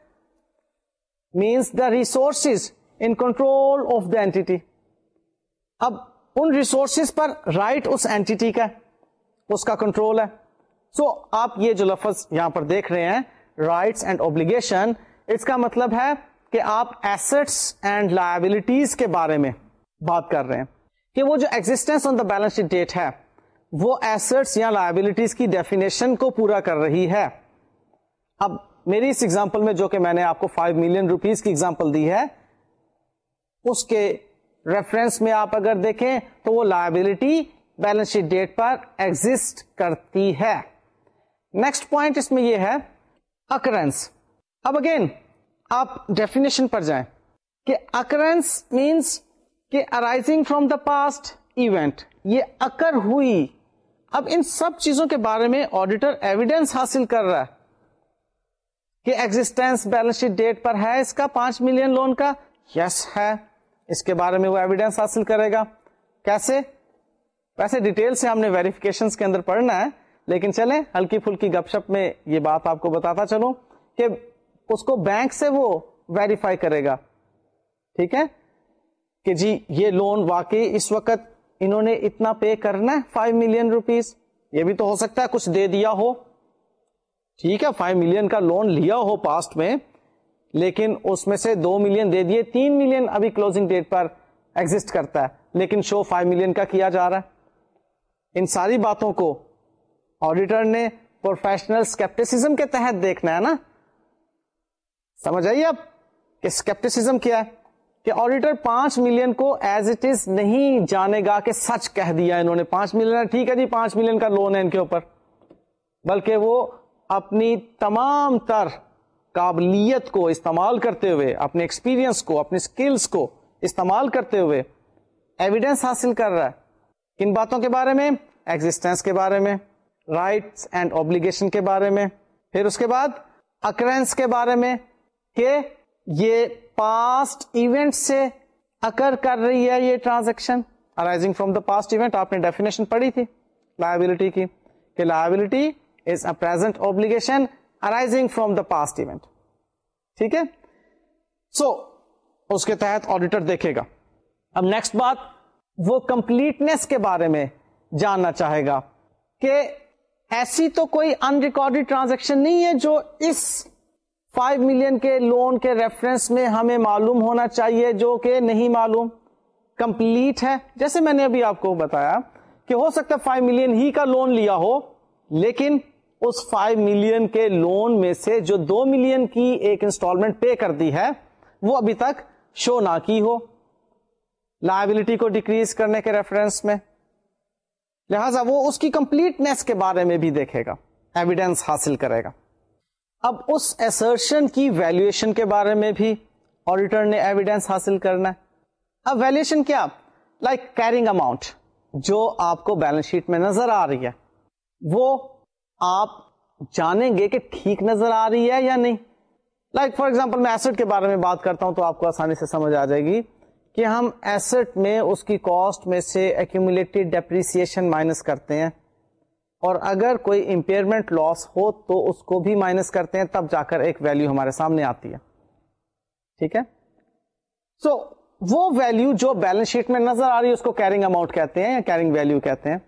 means the resources in control of the entity اب ان ریسورسز پر رائٹ right اس اینٹی کا اس کا کنٹرول ہے۔ سو so, آپ یہ جو لفظ یہاں پر دیکھ رہے ہیں رائٹس اینڈ اوبلیگیشن اس کا مطلب ہے کہ آپ ایسٹس اینڈ لائبلٹیز کے بارے میں بات کر رہے ہیں۔ کہ وہ جو existence on the balance sheet date ہے، وہ ایسٹس یا لائبلٹیز کی ڈیفینیشن کو پورا کر رہی ہے۔ اب میری اس ایگزامپل میں جو کہ میں نے آپ کو 5 ملین روپیز کی ایگزامپل دی ہے، اس کے ریفرنس میں آپ اگر دیکھیں تو وہ لائبلٹی بیلنس شیٹ ڈیٹ پر ایگزٹ کرتی ہے۔ نیکسٹ پوائنٹ اس میں یہ ہے اکرنس اب اگین آپ ڈیفینیشن پر جائیں کہ اکرنس مینس کہ arising from the past event یہ اکر ہوئی. اب ان سب چیزوں کے بارے میں آڈیٹر ایویڈینس حاصل کر رہا ہے کہ ایگزٹینس بیلنس شیٹ ڈیٹ پر ہے اس کا پانچ ملین لون کا. یس yes ہے. اس کے بارے میں وہ ایویڈینس حاصل کرے گا. کیسے؟ ویسے ڈیٹیل سے ہم نے ویریفیکیشن کے اندر پڑھنا ہے، لیکن چلیں ہلکی پھلکی گپ شپ میں یہ بات آپ کو بتاتا چلوں کہ اس کو بینک سے وہ ویریفائی کرے گا۔ ٹھیک ہے؟ کہ جی یہ لون واقعی اس وقت انہوں نے اتنا پے کرنا ہے فائیو ملین روپیز یہ بھی تو ہو سکتا ہے کچھ دے دیا ہو۔ ٹھیک ہے فائیو ملین کا لون لیا ہو پاسٹ میں، لیکن اس میں سے دو ملین دے دیے۔ تین ملین ابھی کلوزنگ ڈیٹ پر ایگزٹ کرتا ہے، لیکن شو فائیو ملین کا کیا جا رہا ہے۔ ان ساری باتوں کو آڈیٹر نے پروفیشنل اسکیپٹسم کے تحت دیکھنا ہے نا۔ سمجھ آئیے اب کہ اسکیپٹیسم کیا ہے کہ آڈیٹر پانچ ملین کو ایز اٹ از نہیں جانے گا کہ سچ کہہ دیا انہوں نے۔ پانچ ملین ٹھیک ہے جی پانچ ملین کا لون ہے ان کے اوپر۔ بلکہ وہ اپنی تمام تر قابلیت کو استعمال کرتے ہوئے، اپنے ایکسپیرئنس کو اپنی اسکلس کو استعمال کرتے ہوئے ایویڈینس حاصل کر رہا ہے۔ کن باتوں کے بارے میں؟ ایگزٹینس کے بارے میں رائٹس اینڈ اوبلیگیشن کے بارے میں۔ پھر اس کے بعد اکرنس کے بارے میں۔ کہ یہ پاسٹ ایونٹ سے اکر کر رہی ہے یہ transaction arising from the past event آپ نے ڈیفینیشن پڑھی تھی لائبلٹی کی کہ liability is a present obligation arising from the past event ٹھیک ہے؟ سو اس کے تحت آڈیٹر دیکھے گا۔ اب نیکسٹ بات، وہ کمپلیٹنیس کے بارے میں جاننا چاہے گا کہ ایسی تو کوئی ان ریکارڈیڈ ٹرانزیکشن نہیں ہے جو اس فائیو ملین کے لون کے ریفرنس میں ہمیں معلوم ہونا چاہیے جو کہ نہیں معلوم، کمپلیٹ ہے۔ جیسے میں نے ابھی آپ کو بتایا کہ ہو سکتا ہے فائیو ملین ہی کا لون لیا ہو، لیکن اس فائیو ملین کے لون میں سے جو دو ملین کی ایک انسٹالمنٹ پے کر دی ہے، وہ ابھی تک شو نہ کی ہو۔ لائبلٹی کو ڈیکریز کرنے کے ریفرنس میں، لہذا وہ اس کی کمپلیٹنیس کے بارے میں بھی دیکھے گا، ایویڈینس حاصل کرے گا۔ اب اس ایسرشن کی ویلویشن کے بارے میں بھی آڈیٹر نے ایویڈینس حاصل کرنا ہے۔ اب ویلویشن کیا؟ لائک کیرنگ اماؤنٹ جو آپ کو بیلنس شیٹ میں نظر آ رہی ہے۔ وہ آپ جانیں گے کہ ٹھیک نظر آ رہی ہے یا نہیں۔ لائک فار ایگزامپل میں ایسٹ کے بارے میں بات کرتا ہوں تو آپ کو آسانی سے سمجھ آ جائے گی کہ ہم ایسٹ میں اس کی کاسٹ میں سے ایکومولیٹڈ ڈیپریسن مائنس کرتے ہیں۔ اور اگر کوئی امپیئرمنٹ لاس ہو تو اس کو بھی مائنس کرتے ہیں تب جا کر ایک ویلو ہمارے سامنے آتی ہے۔ ٹھیک ہے؟ سو so, وہ ویلو جو بیلنس شیٹ میں نظر آ رہی ہے اس کو کیرنگ اماؤنٹ کہتے ہیں یا کیرنگ ویلو کہتے ہیں۔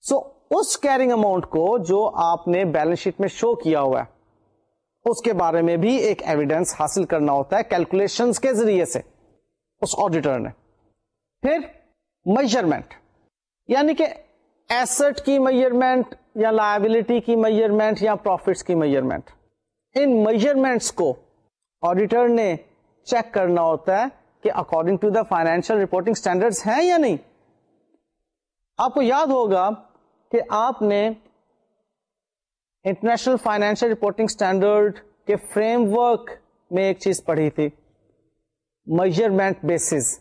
سو so, اس کیرنگ اماؤنٹ کو جو آپ نے بیلنس شیٹ میں شو کیا ہوا ہے اس کے بارے میں بھی ایک ایویڈینس حاصل کرنا ہوتا ہے کیلکولیشن کے ذریعے سے اس آڈیٹر نے۔ پھر میجرمنٹ یعنی کہ ایسٹ کی میئرمنٹ یا لائبلٹی کی میئرمنٹ یا پروفٹس کی میئرمنٹ ان میئرمنٹس کو آڈیٹر نے چیک کرنا ہوتا ہے کہ according to the financial reporting standard ہیں یا نہیں. آپ کو یاد ہوگا کہ آپ نے انٹرنیشنل فائنینشیل رپورٹنگ اسٹینڈرڈ کے فریم ورک میں ایک چیز پڑھی تھی. Measurement bases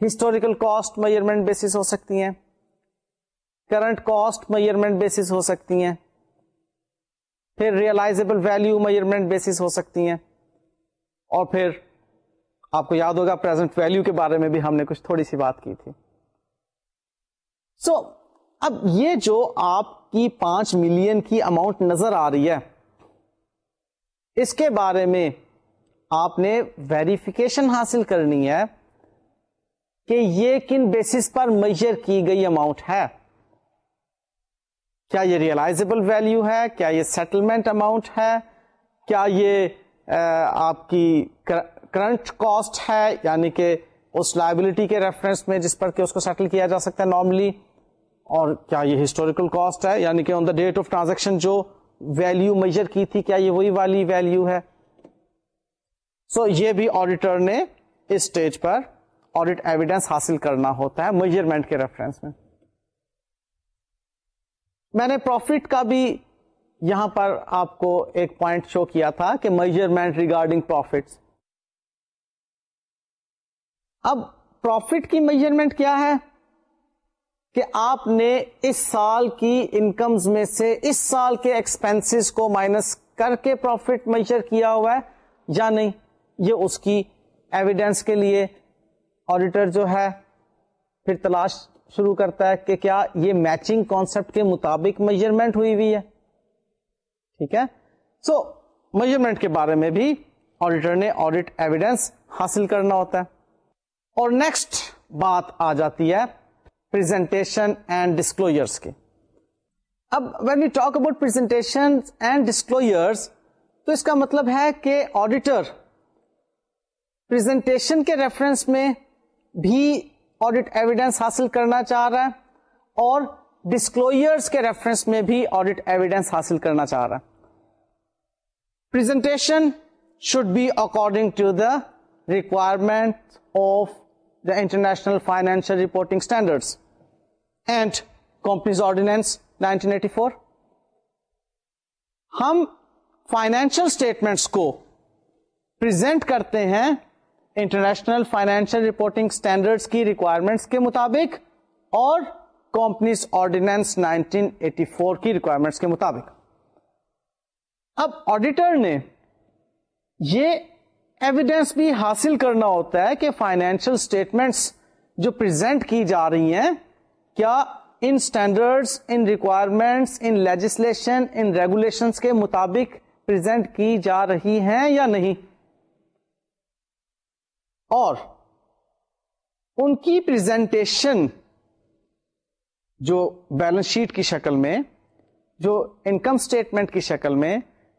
historical cost measurement bases ہو سکتی ہیں. کرنٹ کاسٹ میئرمنٹ بیسس ہو سکتی ہیں۔ پھر ریئلائزبل ویلو میئرمنٹ بیسس ہو سکتی ہیں۔ اور پھر آپ کو یاد ہوگا پرزینٹ ویلو کے بارے میں بھی ہم نے کچھ تھوڑی سی بات کی تھی۔ سو so, اب یہ جو آپ کی پانچ ملین کی اماؤنٹ نظر آ رہی ہے اس کے بارے میں آپ نے ویریفیکیشن حاصل کرنی ہے کہ یہ کن بیسس پر میجر کی گئی اماؤنٹ ہے۔ کیا یہ ریئلائزبل ویلو ہے؟ کیا یہ سیٹلمنٹ اماؤنٹ ہے؟ کیا یہ آپ کی کرنٹ کاسٹ ہے؟ یعنی کہ اس لائبلٹی کے ریفرنس میں جس پر کہ اس کو سیٹل کیا جا سکتا ہے نارملی اور کیا یہ ہسٹوریکل کاسٹ ہے؟ یعنی کہ on the date of transaction جو ویلو میجر کی تھی، کیا یہ وہی والی ویلو ہے؟ سو so یہ بھی آڈیٹر نے اس اسٹیج پر آڈیٹ ایویڈینس حاصل کرنا ہوتا ہے میجرمنٹ کے ریفرنس میں۔ میں نے پروفٹ کا بھی یہاں پر آپ کو ایک پوائنٹ شو کیا تھا کہ میجرمنٹ ریگارڈنگ پروفٹ اب پروفٹ کی میجرمنٹ کیا ہے؟ کہ آپ نے اس سال کی انکمز میں سے اس سال کے ایکسپینس کو مائنس کر کے پروفٹ میجر کیا ہوا ہے یا نہیں؟ یہ اس کی ایویڈینس کے لیے آڈیٹر جو ہے پھر تلاش شروع کرتا ہے کہ کیا یہ میچنگ کانسپٹ کے مطابق میجرمنٹ ہوئی ہوئی ہے؟ ٹھیک ہے؟ سو میجرمنٹ کے بارے میں بھی آڈیٹر نے آڈیٹ ایویڈینس حاصل کرنا ہوتا ہے۔ اور نیکسٹ بات آ جاتی ہے پریزنٹیشن اینڈ ڈسکلوئرس کی۔ اب when you talk about presentation and disclosures تو اس کا مطلب ہے کہ آڈیٹر پریزنٹیشن کے ریفرنس میں بھی آڈٹ ایویڈینس حاصل کرنا چاہ رہا ہے اور ڈسکلوئرس کے ریفرنس میں بھی آڈٹ ایویڈینس حاصل کرنا چاہ رہا ہے۔ Presentation should be according to the requirement of the international financial reporting standards and companies ordinance 1984 ہم فائنینشیل اسٹیٹمنٹس کو پریزنٹ کرتے ہیں انٹرنیشنل فائنینشیل رپورٹنگ اسٹینڈرڈ کی ریکوائرمنٹس کے مطابق اور کمپنیز آرڈیننس 1984 کی ریکوائرمنٹس کے مطابق۔ اب آڈیٹر نے یہ ایویڈینس بھی حاصل کرنا ہوتا ہے کہ فائنینشیل اسٹیٹمنٹس جو پرزینٹ کی جا رہی ہیں، کیا ان اسٹینڈرڈ ان ریکوائرمنٹس ان لیجسلیشن ان ریگولیشن کے مطابق پرزینٹ کی جا رہی ہیں یا نہیں؟ اور ان کی پریزنٹیشن جو بیلنس شیٹ کی شکل میں، جو انکم اسٹیٹمنٹ کی شکل میں،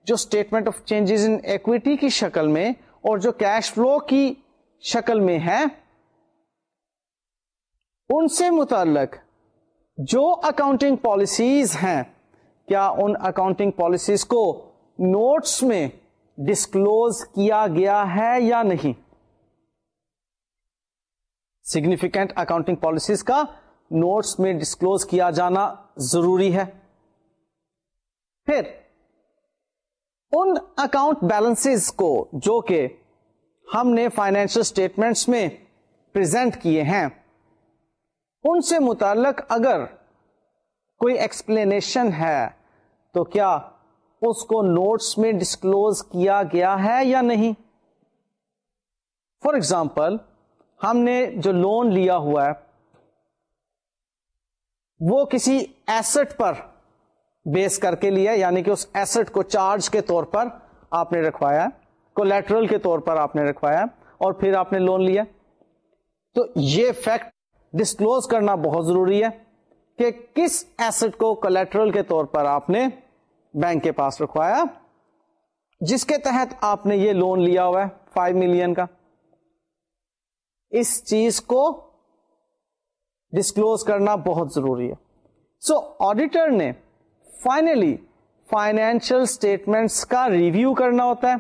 جو statement of changes in equity کی شکل میں اور جو کیش فلو کی شکل میں ہے، ان سے متعلق جو اکاؤنٹنگ پالیسیز ہیں، کیا ان اکاؤنٹنگ پالیسیز کو نوٹس میں ڈسکلوز کیا گیا ہے یا نہیں؟ سگنیفیکینٹ اکاؤنٹنگ پالیسیز کا نوٹس میں ڈسکلوز کیا جانا ضروری ہے۔ پھر ان اکاؤنٹ بیلنس کو جو کہ ہم نے فائنینشل اسٹیٹمنٹس میں پرزینٹ کیے ہیں، ان سے متعلق اگر کوئی ایکسپلینیشن ہے تو کیا اس کو نوٹس میں ڈسکلوز کیا گیا ہے یا نہیں؟ فار ایگزامپل ہم نے جو لون لیا ہوا ہے، وہ کسی ایسٹ پر بیس کر کے لیا یعنی کہ اس ایسٹ کو چارج کے طور پر آپ نے رکھوایا کولیٹرل کے طور پر آپ نے رکھوایا اور پھر آپ نے لون لیا تو یہ فیکٹ ڈسکلوز کرنا بہت ضروری ہے کہ کس ایسٹ کو کولیٹرل کے طور پر آپ نے بینک کے پاس رکھوایا۔ جس کے تحت آپ نے یہ لون لیا ہوا ہے فائیو ملین کا۔ اس چیز کو ڈسکلوز کرنا بہت ضروری ہے۔ سو so, آڈیٹر نے فائنلی فائنینشل اسٹیٹمنٹس کا ریویو کرنا ہوتا ہے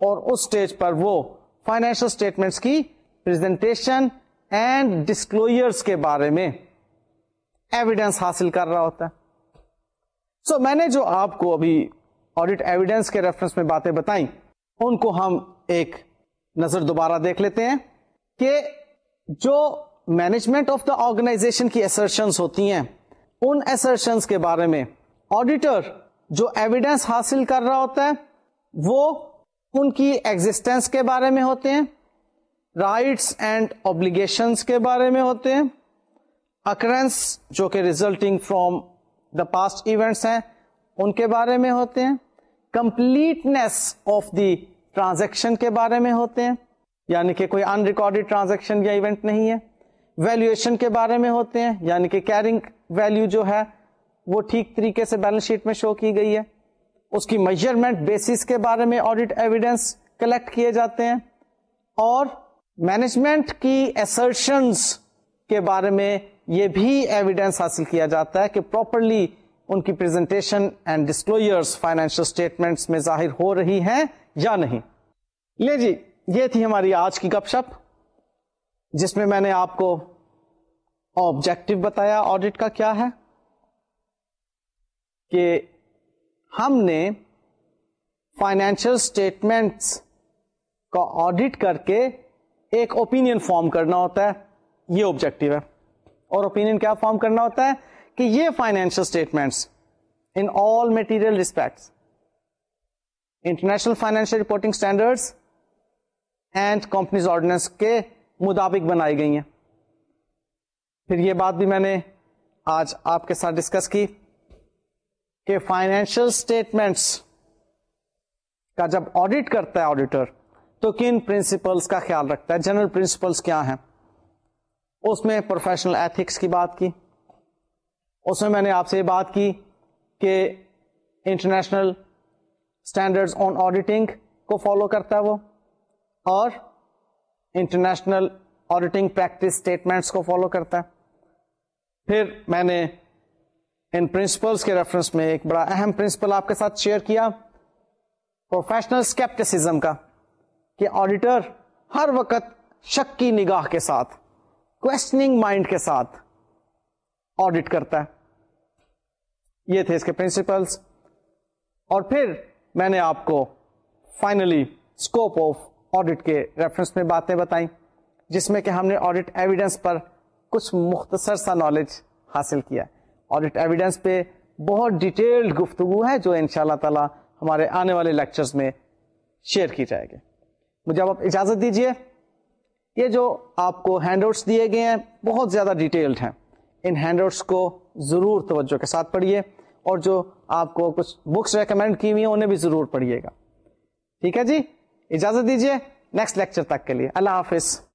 اور اس اسٹیج پر وہ فائنینشل اسٹیٹمنٹس کی پرزنٹیشن اینڈ ڈسکلوئرس کے بارے میں ایویڈینس حاصل کر رہا ہوتا ہے۔ سو so, میں نے جو آپ کو ابھی آڈیٹ ایویڈینس کے ریفرنس میں باتیں بتائیں ان کو ہم ایک نظر دوبارہ دیکھ لیتے ہیں۔ کہ جو مینجمنٹ آف دا آرگنائزیشن کی ایسرشنس ہوتی ہیں، ان ایسرشنس کے بارے میں آڈیٹر جو ایویڈینس حاصل کر رہا ہوتا ہے، وہ ان کی ایگزٹینس کے بارے میں ہوتے ہیں رائٹس اینڈ اوبلیگیشنس کے بارے میں ہوتے ہیں اکرنس جو کہ resulting from the past events ہیں، ان کے بارے میں ہوتے ہیں کمپلیٹنیس آف دی ٹرانزیکشن کے بارے میں ہوتے ہیں۔ یعنی کہ کوئی ان ریکارڈیڈ ٹرانزیکشن یا ایونٹ نہیں ہے۔ ویلویشن کے بارے میں ہوتے ہیں یعنی کہ کیرنگ ویلو جو ہے، وہ ٹھیک طریقے سے بیلنس شیٹ میں شو کی گئی ہے۔ اس کی میجرمنٹ بیسس کے بارے میں آڈیٹ ایویڈینس کلیکٹ کیے جاتے ہیں۔ اور مینجمنٹ کی ایسرشنس کے بارے میں یہ بھی ایویڈینس حاصل کیا جاتا ہے کہ پراپرلی ان کی presentation and disclosures financial statements میں ظاہر ہو رہی ہیں یا نہیں۔ لے جی یہ تھی ہماری آج کی گپ شپ، جس میں میں نے آپ کو آبجیکٹو بتایا آڈیٹ کا کیا ہے؟ کہ ہم نے فائنینشیل اسٹیٹمنٹس کا آڈیٹ کر کے ایک اوپین فارم کرنا ہوتا ہے۔ یہ آبجیکٹو ہے۔ اور اوپین کیا فارم کرنا ہوتا ہے؟ کہ یہ financial statements in all material respects international financial reporting standard and companies ordinance کے مطابق بنائی گئی ہیں۔ پھر یہ بات بھی میں نے آج آپ کے ساتھ ڈسکس کی کہ فائنینشیل اسٹیٹمنٹس کا جب آڈیٹ کرتا ہے آڈیٹر تو کن پرنسپلس کا خیال رکھتا ہے؟ جنرل پرنسپلس کیا ہیں؟ اس میں پروفیشنل ایتھکس کی بات کی۔ اس میں میں نے آپ سے یہ بات کی کہ انٹرنیشنل اسٹینڈرڈ آن آڈیٹنگ کو فالو کرتا ہے وہ۔ اور انٹرنیشنل آڈیٹنگ پریکٹس اسٹیٹمنٹس کو فالو کرتا ہے۔ پھر میں نے ان پرنسپلس کے ریفرنس میں ایک بڑا اہم پرنسپل آپ کے ساتھ شیئر کیا پروفیشنل اسکیپٹسم کا، کہ آڈیٹر ہر وقت شک کی نگاہ کے ساتھ کوشچنگ مائنڈ کے ساتھ آڈٹ کرتا ہے۔ یہ تھے اس کے پرنسپلس اور پھر میں نے آپ کو فائنلی اسکوپ آف آڈٹ کے ریفرنس میں باتیں بتائیں، جس میں کہ ہم نے آڈٹ ایویڈینس پر کچھ مختصر سا نالج حاصل کیا۔ آڈٹ ایویڈینس پہ بہت ڈیٹیلڈ گفتگو ہے جو ان شاء اللہ تعالی ہمارے آنے والے لیکچرز میں شیئر کی جائے گی۔ مجھے اب آپ اجازت دیجیے یہ جو آپ کو ہینڈ آؤٹس دیے گئے ہیں بہت زیادہ ڈیٹیلڈ ہیں۔ ان ہینڈ آؤٹس کو ضرور توجہ کے ساتھ پڑھیے اور جو آپ کو کچھ بکس ریکمینڈ کی ہوئی ہیں انہیں بھی ضرور پڑھیے گا۔ ٹھیک ہے جی؟ اجازت دیجیے نیکسٹ لیکچر تک کے لیے۔ اللہ حافظ۔